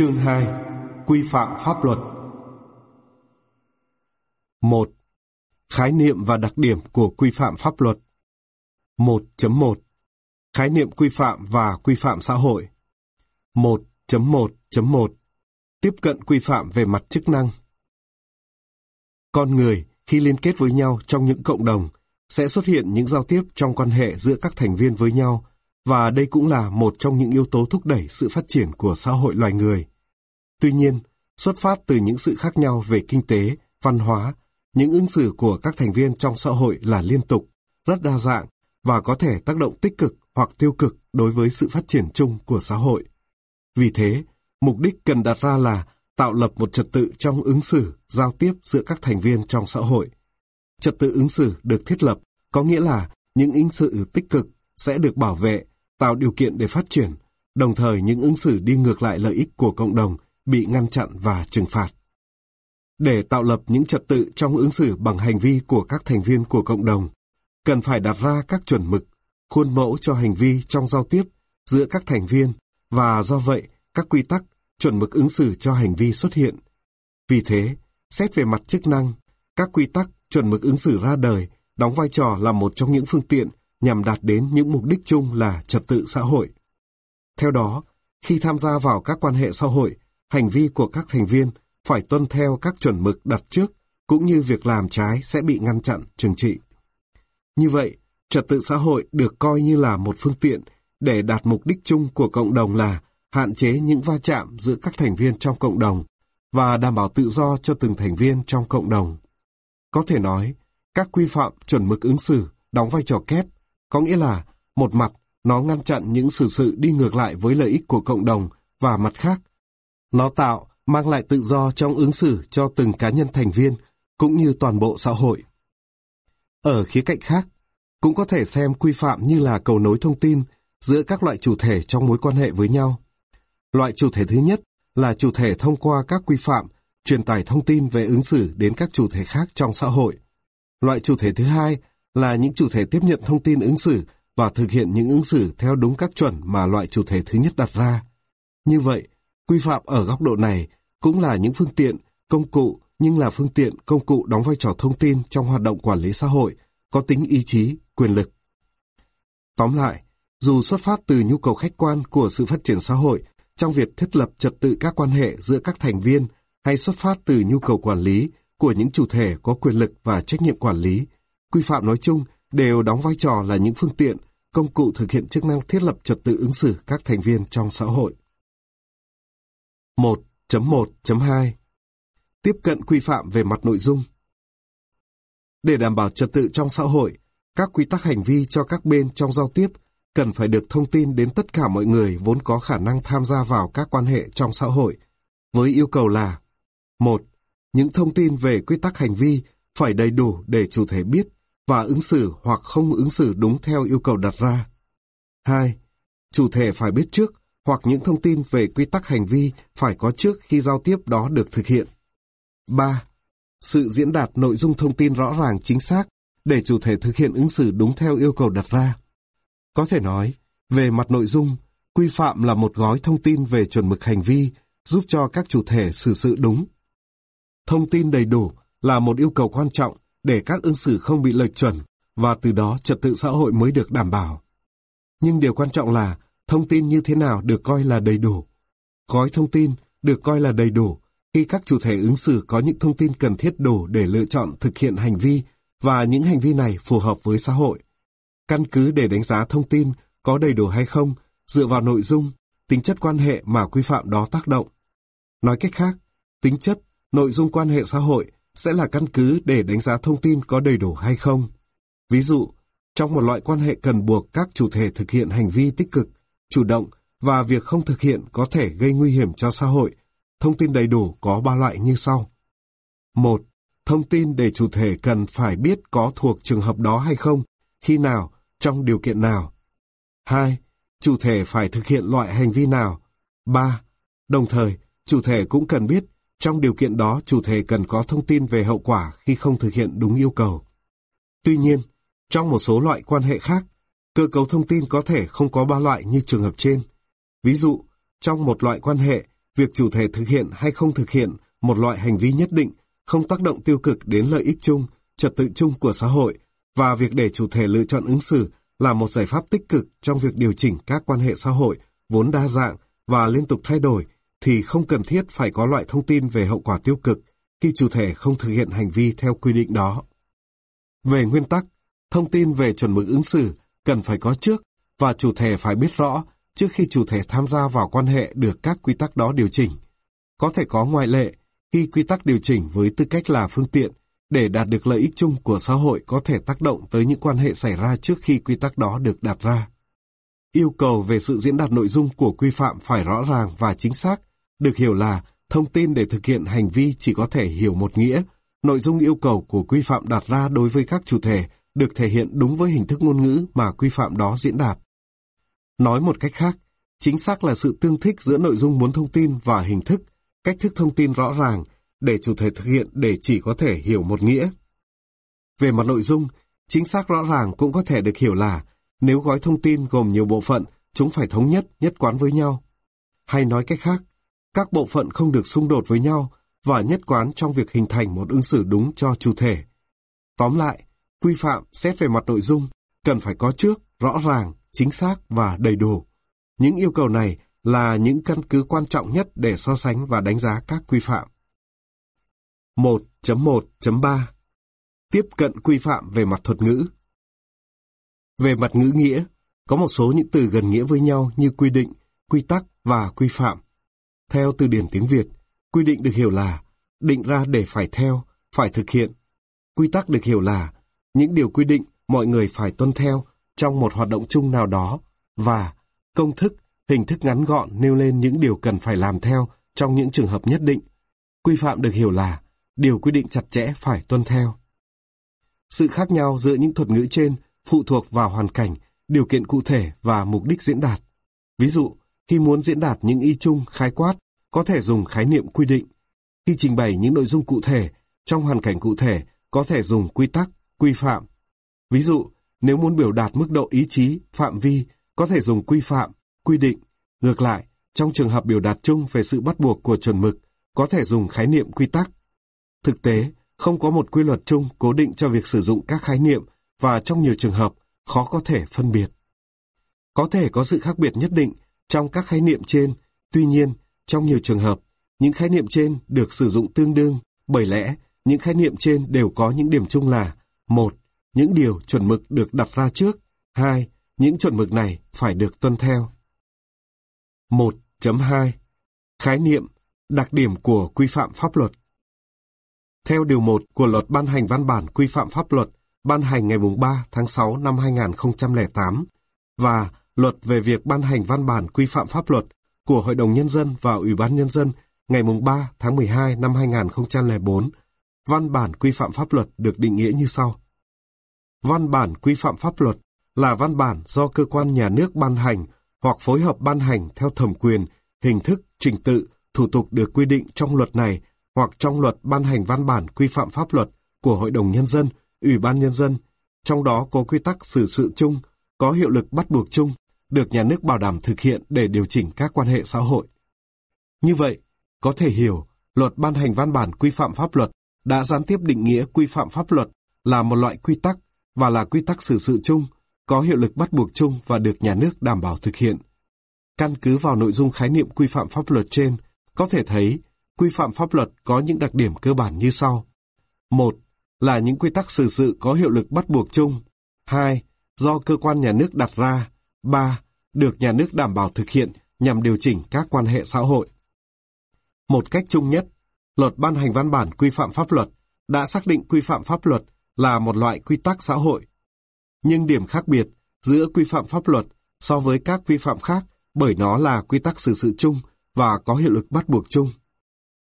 Chương 2 Quy phạm pháp luật. 1. Khái niệm và đặc điểm của quy phạm pháp luật. 1.1 Khái niệm quy phạm và quy phạm xã hội. 1.1.1 Tiếp cận quy phạm về mặt chức năng. Con người khi liên kết với nhau trong những cộng đồng sẽ xuất hiện những giao tiếp trong quan hệ giữa các thành viên với nhau và đây cũng là một trong những yếu tố thúc đẩy sự phát triển của xã hội loài người. Tuy nhiên, xuất phát từ những sự khác nhau về kinh tế, văn hóa, những ứng xử của các thành viên trong xã hội là liên tục, rất đa dạng và có thể tác động tích cực hoặc tiêu cực đối với sự phát triển chung của xã hội. Vì thế, mục đích cần đặt ra là tạo lập một trật tự trong ứng xử, giao tiếp giữa các thành viên trong xã hội. Trật tự ứng xử được thiết lập có nghĩa là những ứng xử tích cực sẽ được bảo vệ, tạo điều kiện để phát triển, đồng thời những ứng xử đi ngược lại lợi ích của cộng đồng bị ngăn chặn và trừng phạt. Để tạo lập những trật tự trong ứng xử bằng hành vi của các thành viên của cộng đồng, cần phải đặt ra các chuẩn mực, khuôn mẫu cho hành vi trong giao tiếp giữa các thành viên và do vậy các quy tắc, chuẩn mực ứng xử cho hành vi xuất hiện. Vì thế, xét về mặt chức năng, các quy tắc, chuẩn mực ứng xử ra đời đóng vai trò là một trong những phương tiện nhằm đạt đến những mục đích chung là trật tự xã hội. Theo đó, khi tham gia vào các quan hệ xã hội, hành vi của các thành viên phải tuân theo các chuẩn mực đặt trước, cũng như việc làm trái sẽ bị ngăn chặn, trừng trị. Như vậy, trật tự xã hội được coi như là một phương tiện để đạt mục đích chung của cộng đồng là hạn chế những va chạm giữa các thành viên trong cộng đồng và đảm bảo tự do cho từng thành viên trong cộng đồng. Có thể nói, các quy phạm chuẩn mực ứng xử đóng vai trò kép, có nghĩa là một mặt nó ngăn chặn những xử sự đi ngược lại với lợi ích của cộng đồng và mặt khác, nó tạo, mang lại tự do trong ứng xử cho từng cá nhân thành viên cũng như toàn bộ xã hội. Ở khía cạnh khác, cũng có thể xem quy phạm như là cầu nối thông tin giữa các loại chủ thể trong mối quan hệ với nhau. Loại chủ thể thứ nhất là chủ thể thông qua các quy phạm truyền tải thông tin về ứng xử đến các chủ thể khác trong xã hội. Loại chủ thể thứ hai là những chủ thể tiếp nhận thông tin ứng xử và thực hiện những ứng xử theo đúng các chuẩn mà loại chủ thể thứ nhất đặt ra. Như vậy, quy phạm ở góc độ này cũng là những phương tiện, công cụ nhưng là phương tiện, công cụ đóng vai trò thông tin trong hoạt động quản lý xã hội, có tính ý chí, quyền lực. Tóm lại, dù xuất phát từ nhu cầu khách quan của sự phát triển xã hội trong việc thiết lập trật tự các quan hệ giữa các thành viên hay xuất phát từ nhu cầu quản lý của những chủ thể có quyền lực và trách nhiệm quản lý, quy phạm nói chung đều đóng vai trò là những phương tiện, công cụ thực hiện chức năng thiết lập trật tự ứng xử các thành viên trong xã hội. 1.1.2 Tiếp cận quy phạm về mặt nội dung Để đảm bảo trật tự trong xã hội, các quy tắc hành vi cho các bên trong giao tiếp cần phải được thông tin đến tất cả mọi người vốn có khả năng tham gia vào các quan hệ trong xã hội, với yêu cầu là một Những thông tin về quy tắc hành vi phải đầy đủ để chủ thể biết và ứng xử hoặc không ứng xử đúng theo yêu cầu đặt ra. 2. Chủ thể phải biết trước hoặc những thông tin về quy tắc hành vi phải có trước khi giao tiếp đó được thực hiện. 3. Sự diễn đạt nội dung thông tin rõ ràng chính xác để chủ thể thực hiện ứng xử đúng theo yêu cầu đặt ra. Có thể nói, về mặt nội dung, quy phạm là một gói thông tin về chuẩn mực hành vi giúp cho các chủ thể xử sự đúng. Thông tin đầy đủ là một yêu cầu quan trọng để các ứng xử không bị lệch chuẩn và từ đó trật tự xã hội mới được đảm bảo. Nhưng điều quan trọng là thông tin như thế nào được coi là đầy đủ. Gói thông tin được coi là đầy đủ khi các chủ thể ứng xử có những thông tin cần thiết đủ để lựa chọn thực hiện hành vi và những hành vi này phù hợp với xã hội. Căn cứ để đánh giá thông tin có đầy đủ hay không dựa vào nội dung, tính chất quan hệ mà quy phạm đó tác động. Nói cách khác, tính chất, nội dung quan hệ xã hội sẽ là căn cứ để đánh giá thông tin có đầy đủ hay không. Ví dụ, trong một loại quan hệ cần buộc các chủ thể thực hiện hành vi tích cực, chủ động và việc không thực hiện có thể gây nguy hiểm cho xã hội, thông tin đầy đủ có ba loại như sau. một Thông tin để chủ thể cần phải biết có thuộc trường hợp đó hay không, khi nào, trong điều kiện nào. 2. Chủ thể phải thực hiện loại hành vi nào. 3. Đồng thời, chủ thể cũng cần biết trong điều kiện đó, chủ thể cần có thông tin về hậu quả khi không thực hiện đúng yêu cầu. Tuy nhiên, trong một số loại quan hệ khác, cơ cấu thông tin có thể không có ba loại như trường hợp trên. Ví dụ, trong một loại quan hệ, việc chủ thể thực hiện hay không thực hiện một loại hành vi nhất định không tác động tiêu cực đến lợi ích chung, trật tự chung của xã hội và việc để chủ thể lựa chọn ứng xử là một giải pháp tích cực trong việc điều chỉnh các quan hệ xã hội vốn đa dạng và liên tục thay đổi thì không cần thiết phải có loại thông tin về hậu quả tiêu cực khi chủ thể không thực hiện hành vi theo quy định đó. Về nguyên tắc, thông tin về chuẩn mực ứng xử cần phải có trước và chủ thể phải biết rõ trước khi chủ thể tham gia vào quan hệ được các quy tắc đó điều chỉnh. Có thể có ngoại lệ khi quy tắc điều chỉnh với tư cách là phương tiện để đạt được lợi ích chung của xã hội có thể tác động tới những quan hệ xảy ra trước khi quy tắc đó được đặt ra. Yêu cầu về sự diễn đạt nội dung của quy phạm phải rõ ràng và chính xác, được hiểu là thông tin để thực hiện hành vi chỉ có thể hiểu một nghĩa. Nội dung yêu cầu của quy phạm đặt ra đối với các chủ thể được thể hiện đúng với hình thức ngôn ngữ mà quy phạm đó diễn đạt. Nói một cách khác, chính xác là sự tương thích giữa nội dung muốn thông tin và hình thức, cách thức thông tin rõ ràng để chủ thể thực hiện để chỉ có thể hiểu một nghĩa. Về mặt nội dung, chính xác rõ ràng cũng có thể được hiểu là nếu gói thông tin gồm nhiều bộ phận, chúng phải thống nhất, nhất quán với nhau. Hay nói cách khác, các bộ phận không được xung đột với nhau và nhất quán trong việc hình thành một ứng xử đúng cho chủ thể. Tóm lại, quy phạm xét về mặt nội dung cần phải có trước, rõ ràng, chính xác và đầy đủ. Những yêu cầu này là những căn cứ quan trọng nhất để so sánh và đánh giá các quy phạm. 1.1.3 Tiếp cận quy phạm về mặt thuật ngữ Về mặt ngữ nghĩa, có một số những từ gần nghĩa với nhau như quy định, quy tắc và quy phạm. Theo từ điển tiếng Việt, quy định được hiểu là định ra để phải theo, phải thực hiện. Quy tắc được hiểu là những điều quy định mọi người phải tuân theo trong một hoạt động chung nào đó và công thức, hình thức ngắn gọn nêu lên những điều cần phải làm theo trong những trường hợp nhất định. Quy phạm được hiểu là điều quy định chặt chẽ phải tuân theo. Sự khác nhau giữa những thuật ngữ trên phụ thuộc vào hoàn cảnh, điều kiện cụ thể và mục đích diễn đạt. Ví dụ, khi muốn diễn đạt những ý chung khái quát, có thể dùng khái niệm quy định. Khi trình bày những nội dung cụ thể, trong hoàn cảnh cụ thể, có thể dùng quy tắc, quy phạm. Ví dụ, nếu muốn biểu đạt mức độ ý chí, phạm vi, có thể dùng quy phạm, quy định. Ngược lại, trong trường hợp biểu đạt chung về sự bắt buộc của chuẩn mực, có thể dùng khái niệm quy tắc. Thực tế, không có một quy luật chung cố định cho việc sử dụng các khái niệm và trong nhiều trường hợp khó có thể phân biệt. Có thể có sự khác biệt nhất định trong các khái niệm trên, tuy nhiên, trong nhiều trường hợp, những khái niệm trên được sử dụng tương đương, bởi lẽ những khái niệm trên đều có những điểm chung là một, Những điều chuẩn mực được đặt ra trước, hai, Những chuẩn mực này phải được tuân theo. 1.2 Khái niệm, đặc điểm của quy phạm pháp luật theo Điều 1 của Luật ban hành văn bản quy phạm pháp luật ban hành ngày 3 tháng 6 năm 2008 và Luật về việc ban hành văn bản quy phạm pháp luật của Hội đồng Nhân dân và Ủy ban Nhân dân ngày 3 tháng 12 năm 2004, văn bản quy phạm pháp luật được định nghĩa như sau. Văn bản quy phạm pháp luật là văn bản do cơ quan nhà nước ban hành hoặc phối hợp ban hành theo thẩm quyền, hình thức, trình tự, thủ tục được quy định trong luật này hoặc trong luật ban hành văn bản quy phạm pháp luật của Hội đồng Nhân dân, Ủy ban Nhân dân, trong đó có quy tắc xử sự chung, có hiệu lực bắt buộc chung, được nhà nước bảo đảm thực hiện để điều chỉnh các quan hệ xã hội. Như vậy, có thể hiểu, luật ban hành văn bản quy phạm pháp luật đã gián tiếp định nghĩa quy phạm pháp luật là một loại quy tắc và là quy tắc xử sự chung, có hiệu lực bắt buộc chung và được nhà nước đảm bảo thực hiện. Căn cứ vào nội dung khái niệm quy phạm pháp luật trên, có thể thấy quy phạm pháp luật có những đặc điểm cơ bản như sau. một Là những quy tắc xử sự có hiệu lực bắt buộc chung. 2. Do cơ quan nhà nước đặt ra. 3. Được nhà nước đảm bảo thực hiện nhằm điều chỉnh các quan hệ xã hội. Một cách chung nhất, luật ban hành văn bản quy phạm pháp luật đã xác định quy phạm pháp luật là một loại quy tắc xã hội. Nhưng điểm khác biệt giữa quy phạm pháp luật so với các quy phạm khác bởi nó là quy tắc xử sự chung và có hiệu lực bắt buộc chung.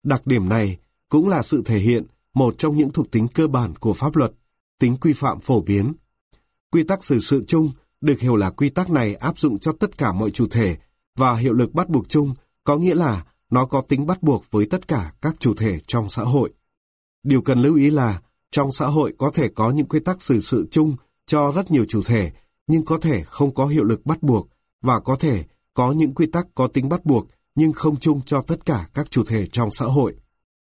Đặc điểm này cũng là sự thể hiện một trong những thuộc tính cơ bản của pháp luật, tính quy phạm phổ biến. Quy tắc xử sự chung được hiểu là quy tắc này áp dụng cho tất cả mọi chủ thể và hiệu lực bắt buộc chung có nghĩa là nó có tính bắt buộc với tất cả các chủ thể trong xã hội. Điều cần lưu ý là trong xã hội có thể có những quy tắc xử sự chung cho rất nhiều chủ thể, nhưng có thể không có hiệu lực bắt buộc và có thể có những quy tắc có tính bắt buộc nhưng không chung cho tất cả các chủ thể trong xã hội.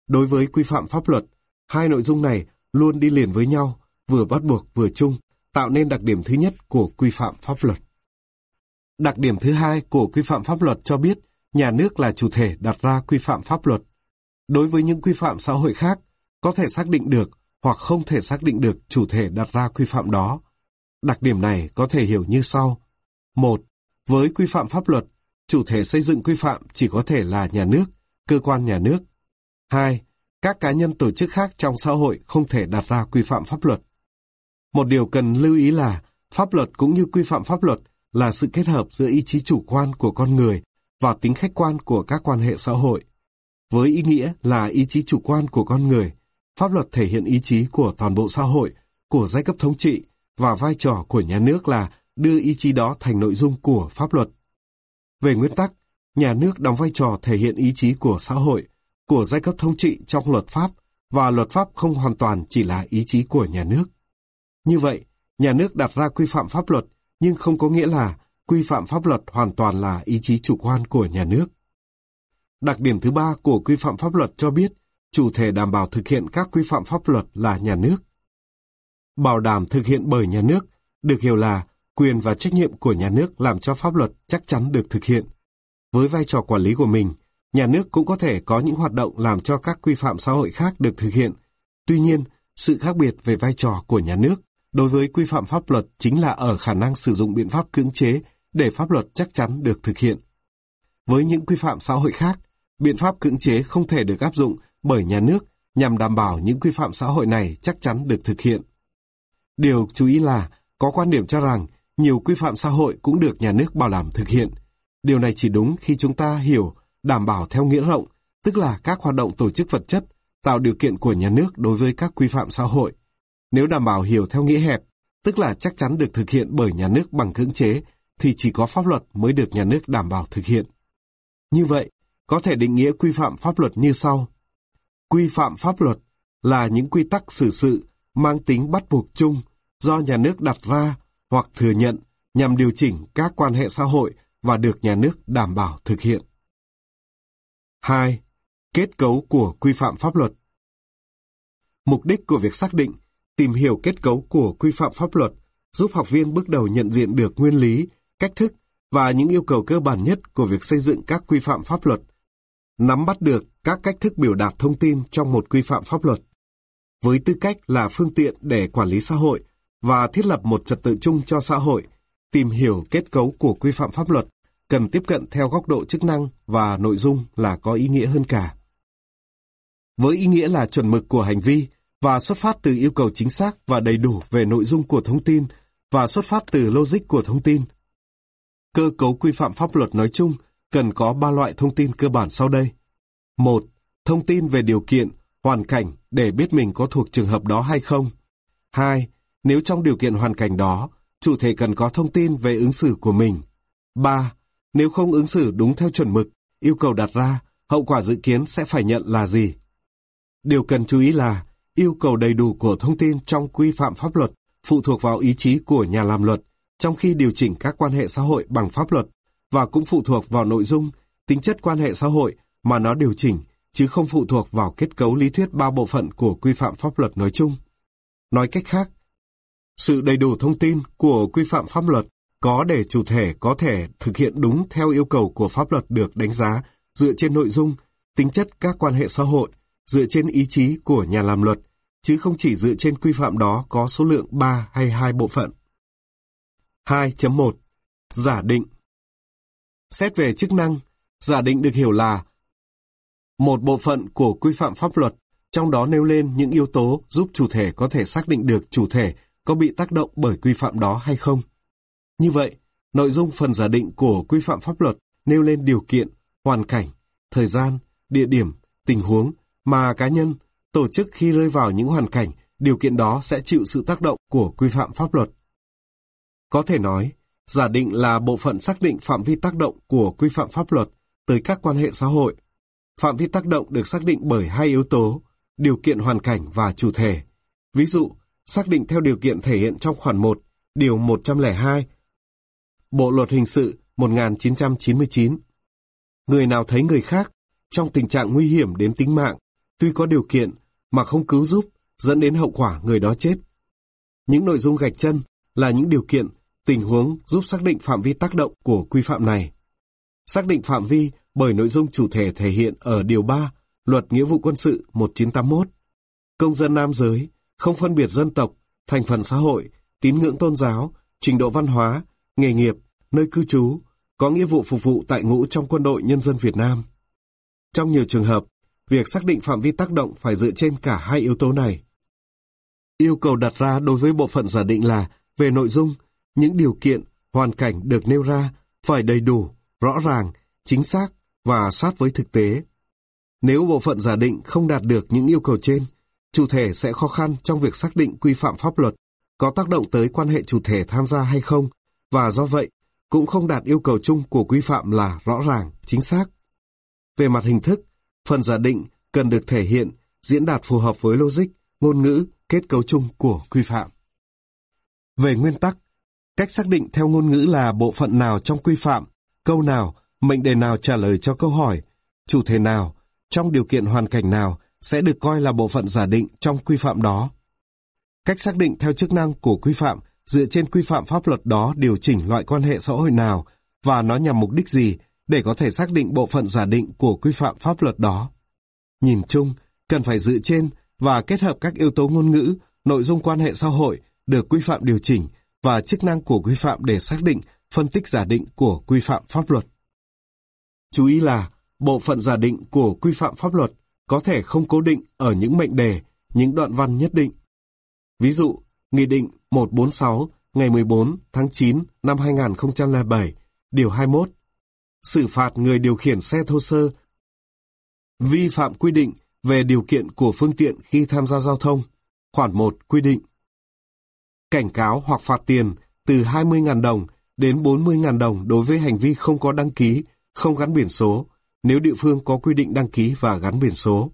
Đối với quy phạm pháp luật, hai nội dung này luôn đi liền với nhau, vừa bắt buộc vừa chung, tạo nên đặc điểm thứ nhất của quy phạm pháp luật. Đặc điểm thứ hai của quy phạm pháp luật cho biết nhà nước là chủ thể đặt ra quy phạm pháp luật. Đối với những quy phạm xã hội khác, có thể xác định được hoặc không thể xác định được chủ thể đặt ra quy phạm đó. Đặc điểm này có thể hiểu như sau. một Với quy phạm pháp luật, chủ thể xây dựng quy phạm chỉ có thể là nhà nước, cơ quan nhà nước. 2. Các cá nhân tổ chức khác trong xã hội không thể đặt ra quy phạm pháp luật. Một điều cần lưu ý là pháp luật cũng như quy phạm pháp luật là sự kết hợp giữa ý chí chủ quan của con người và tính khách quan của các quan hệ xã hội. Với ý nghĩa là ý chí chủ quan của con người, pháp luật thể hiện ý chí của toàn bộ xã hội, của giai cấp thống trị và vai trò của nhà nước là đưa ý chí đó thành nội dung của pháp luật. Về nguyên tắc, nhà nước đóng vai trò thể hiện ý chí của xã hội, của giai cấp thống trị trong luật pháp và luật pháp không hoàn toàn chỉ là ý chí của nhà nước. Như vậy, nhà nước đặt ra quy phạm pháp luật nhưng không có nghĩa là quy phạm pháp luật hoàn toàn là ý chí chủ quan của nhà nước. Đặc điểm thứ ba của quy phạm pháp luật cho biết chủ thể đảm bảo thực hiện các quy phạm pháp luật là nhà nước. Bảo đảm thực hiện bởi nhà nước được hiểu là quyền và trách nhiệm của nhà nước làm cho pháp luật chắc chắn được thực hiện. Với vai trò quản lý của mình, nhà nước cũng có thể có những hoạt động làm cho các quy phạm xã hội khác được thực hiện. Tuy nhiên, sự khác biệt về vai trò của nhà nước đối với quy phạm pháp luật chính là ở khả năng sử dụng biện pháp cưỡng chế để pháp luật chắc chắn được thực hiện. Với những quy phạm xã hội khác, biện pháp cưỡng chế không thể được áp dụng bởi nhà nước nhằm đảm bảo những quy phạm xã hội này chắc chắn được thực hiện. Điều chú ý là có quan điểm cho rằng nhiều quy phạm xã hội cũng được nhà nước bảo đảm thực hiện. Điều này chỉ đúng khi chúng ta hiểu đảm bảo theo nghĩa rộng, tức là các hoạt động tổ chức vật chất tạo điều kiện của nhà nước đối với các quy phạm xã hội. Nếu đảm bảo hiểu theo nghĩa hẹp, tức là chắc chắn được thực hiện bởi nhà nước bằng cưỡng chế, thì chỉ có pháp luật mới được nhà nước đảm bảo thực hiện. Như vậy, có thể định nghĩa quy phạm pháp luật như sau. Quy phạm pháp luật là những quy tắc xử sự mang tính bắt buộc chung do nhà nước đặt ra hoặc thừa nhận nhằm điều chỉnh các quan hệ xã hội và được nhà nước đảm bảo thực hiện. 2. Kết cấu của quy phạm pháp luật Mục đích của việc xác định, tìm hiểu kết cấu của quy phạm pháp luật giúp học viên bước đầu nhận diện được nguyên lý, cách thức và những yêu cầu cơ bản nhất của việc xây dựng các quy phạm pháp luật, nắm bắt được các cách thức biểu đạt thông tin trong một quy phạm pháp luật. Với tư cách là phương tiện để quản lý xã hội và thiết lập một trật tự chung cho xã hội, tìm hiểu kết cấu của quy phạm pháp luật cần tiếp cận theo góc độ chức năng và nội dung là có ý nghĩa hơn cả. Với ý nghĩa là chuẩn mực của hành vi và xuất phát từ yêu cầu chính xác và đầy đủ về nội dung của thông tin và xuất phát từ logic của thông tin. Cơ cấu quy phạm pháp luật nói chung cần có ba loại thông tin cơ bản sau đây. một Thông tin về điều kiện, hoàn cảnh để biết mình có thuộc trường hợp đó hay không. 2. Nếu trong điều kiện hoàn cảnh đó, chủ thể cần có thông tin về ứng xử của mình. 3. Nếu không ứng xử đúng theo chuẩn mực, yêu cầu đặt ra, hậu quả dự kiến sẽ phải nhận là gì? Điều cần chú ý là yêu cầu đầy đủ của thông tin trong quy phạm pháp luật phụ thuộc vào ý chí của nhà làm luật trong khi điều chỉnh các quan hệ xã hội bằng pháp luật và cũng phụ thuộc vào nội dung, tính chất quan hệ xã hội mà nó điều chỉnh, chứ không phụ thuộc vào kết cấu lý thuyết ba bộ phận của quy phạm pháp luật nói chung. Nói cách khác, sự đầy đủ thông tin của quy phạm pháp luật có để chủ thể có thể thực hiện đúng theo yêu cầu của pháp luật được đánh giá dựa trên nội dung, tính chất các quan hệ xã hội, dựa trên ý chí của nhà làm luật, chứ không chỉ dựa trên quy phạm đó có số lượng 3 hay 2 bộ phận. 2.1 Giả định Xét về chức năng, giả định được hiểu là một bộ phận của quy phạm pháp luật, trong đó nêu lên những yếu tố giúp chủ thể có thể xác định được chủ thể có bị tác động bởi quy phạm đó hay không. Như vậy, nội dung phần giả định của quy phạm pháp luật nêu lên điều kiện, hoàn cảnh, thời gian, địa điểm, tình huống mà cá nhân, tổ chức khi rơi vào những hoàn cảnh, điều kiện đó sẽ chịu sự tác động của quy phạm pháp luật. Có thể nói, giả định là bộ phận xác định phạm vi tác động của quy phạm pháp luật tới các quan hệ xã hội. Phạm vi tác động được xác định bởi hai yếu tố, điều kiện hoàn cảnh và chủ thể. Ví dụ, xác định theo điều kiện thể hiện trong khoản 1, điều 102, Bộ Luật Hình sự 1999. Người nào thấy người khác trong tình trạng nguy hiểm đến tính mạng, tuy có điều kiện mà không cứu giúp, dẫn đến hậu quả người đó chết. Những nội dung gạch chân là những điều kiện, tình huống giúp xác định phạm vi tác động của quy phạm này. Xác định phạm vi bởi nội dung chủ thể thể hiện ở Điều 3 Luật Nghĩa vụ Quân sự 1981. Công dân nam giới, không phân biệt dân tộc, thành phần xã hội, tín ngưỡng tôn giáo, trình độ văn hóa, nghề nghiệp, nơi cư trú, có nghĩa vụ phục vụ tại ngũ trong quân đội nhân dân Việt Nam. Trong nhiều trường hợp, việc xác định phạm vi tác động phải dựa trên cả hai yếu tố này. Yêu cầu đặt ra đối với bộ phận giả định là về nội dung, những điều kiện, hoàn cảnh được nêu ra phải đầy đủ, rõ ràng, chính xác và sát với thực tế. Nếu bộ phận giả định không đạt được những yêu cầu trên, chủ thể sẽ khó khăn trong việc xác định quy phạm pháp luật có tác động tới quan hệ chủ thể tham gia hay không, và do vậy cũng không đạt yêu cầu chung của quy phạm là rõ ràng, chính xác. Về mặt hình thức, phần giả định cần được thể hiện, diễn đạt phù hợp với logic, ngôn ngữ, kết cấu chung của quy phạm. Về nguyên tắc, cách xác định theo ngôn ngữ là bộ phận nào trong quy phạm, câu nào, mệnh đề nào trả lời cho câu hỏi, chủ thể nào, trong điều kiện hoàn cảnh nào sẽ được coi là bộ phận giả định trong quy phạm đó. Cách xác định theo chức năng của quy phạm dựa trên quy phạm pháp luật đó điều chỉnh loại quan hệ xã hội nào và nó nhằm mục đích gì để có thể xác định bộ phận giả định của quy phạm pháp luật đó. Nhìn chung, cần phải dựa trên và kết hợp các yếu tố ngôn ngữ, nội dung quan hệ xã hội được quy phạm điều chỉnh và chức năng của quy phạm để xác định phân tích giả định của quy phạm pháp luật. Chú ý là bộ phận giả định của quy phạm pháp luật có thể không cố định ở những mệnh đề, những đoạn văn nhất định. Ví dụ, Nghị định 146 ngày 14 tháng 9 năm 2007, điều 21, xử phạt người điều khiển xe thô sơ vi phạm quy định về điều kiện của phương tiện khi tham gia giao thông. Khoản 1 quy định cảnh cáo hoặc phạt tiền từ 20.000 đồng đến 40.000 đồng đối với hành vi không có đăng ký, không gắn biển số, nếu địa phương có quy định đăng ký và gắn biển số.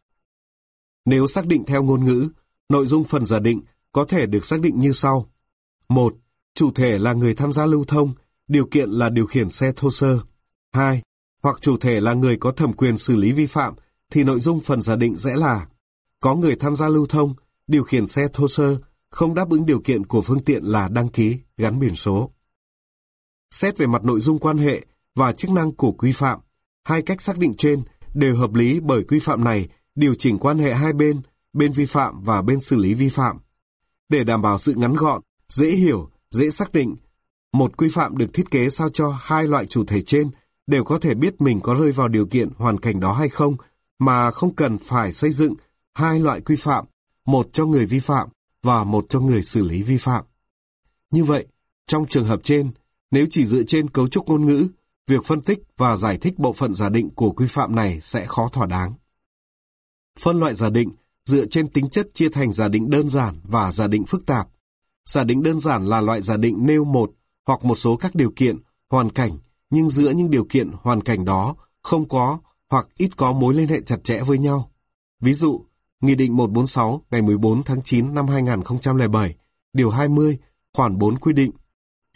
Nếu xác định theo ngôn ngữ, nội dung phần giả định có thể được xác định như sau. 1. Chủ thể là người tham gia lưu thông, điều kiện là điều khiển xe thô sơ. 2. Hoặc chủ thể là người có thẩm quyền xử lý vi phạm, thì nội dung phần giả định sẽ là có người tham gia lưu thông, điều khiển xe thô sơ, không đáp ứng điều kiện của phương tiện là đăng ký, gắn biển số. Xét về mặt nội dung quan hệ và chức năng của quy phạm, hai cách xác định trên đều hợp lý bởi quy phạm này điều chỉnh quan hệ hai bên, bên vi phạm và bên xử lý vi phạm. Để đảm bảo sự ngắn gọn, dễ hiểu, dễ xác định, một quy phạm được thiết kế sao cho hai loại chủ thể trên đều có thể biết mình có rơi vào điều kiện hoàn cảnh đó hay không, mà không cần phải xây dựng hai loại quy phạm, một cho người vi phạm và một cho người xử lý vi phạm. Như vậy, trong trường hợp trên, nếu chỉ dựa trên cấu trúc ngôn ngữ, việc phân tích và giải thích bộ phận giả định của quy phạm này sẽ khó thỏa đáng. Phân loại giả định dựa trên tính chất chia thành giả định đơn giản và giả định phức tạp. Giả định đơn giản là loại giả định nêu một hoặc một số các điều kiện, hoàn cảnh, nhưng giữa những điều kiện, hoàn cảnh đó không có hoặc ít có mối liên hệ chặt chẽ với nhau. Ví dụ, Nghị định 146 ngày 14 tháng 9 năm 2007, Điều 20, khoản 4 quy định,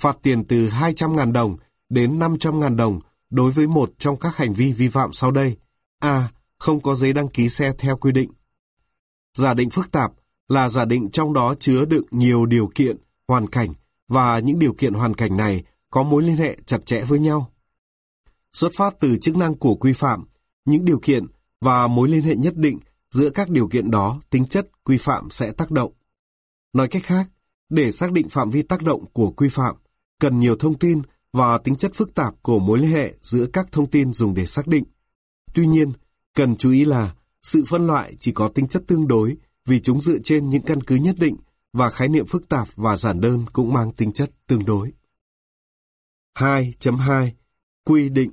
phạt tiền từ 200.000 đồng đến 500.000 đồng đối với một trong các hành vi vi phạm sau đây. A. Không có giấy đăng ký xe theo quy định. Giả định phức tạp là giả định trong đó chứa đựng nhiều điều kiện, hoàn cảnh và những điều kiện hoàn cảnh này có mối liên hệ chặt chẽ với nhau. Xuất phát từ chức năng của quy phạm, những điều kiện và mối liên hệ nhất định giữa các điều kiện đó tính chất quy phạm sẽ tác động. Nói cách khác, để xác định phạm vi tác động của quy phạm, cần nhiều thông tin và tính chất phức tạp của mối liên hệ giữa các thông tin dùng để xác định. Tuy nhiên, cần chú ý là sự phân loại chỉ có tính chất tương đối vì chúng dựa trên những căn cứ nhất định và khái niệm phức tạp và giản đơn cũng mang tính chất tương đối. 2.2 Quy định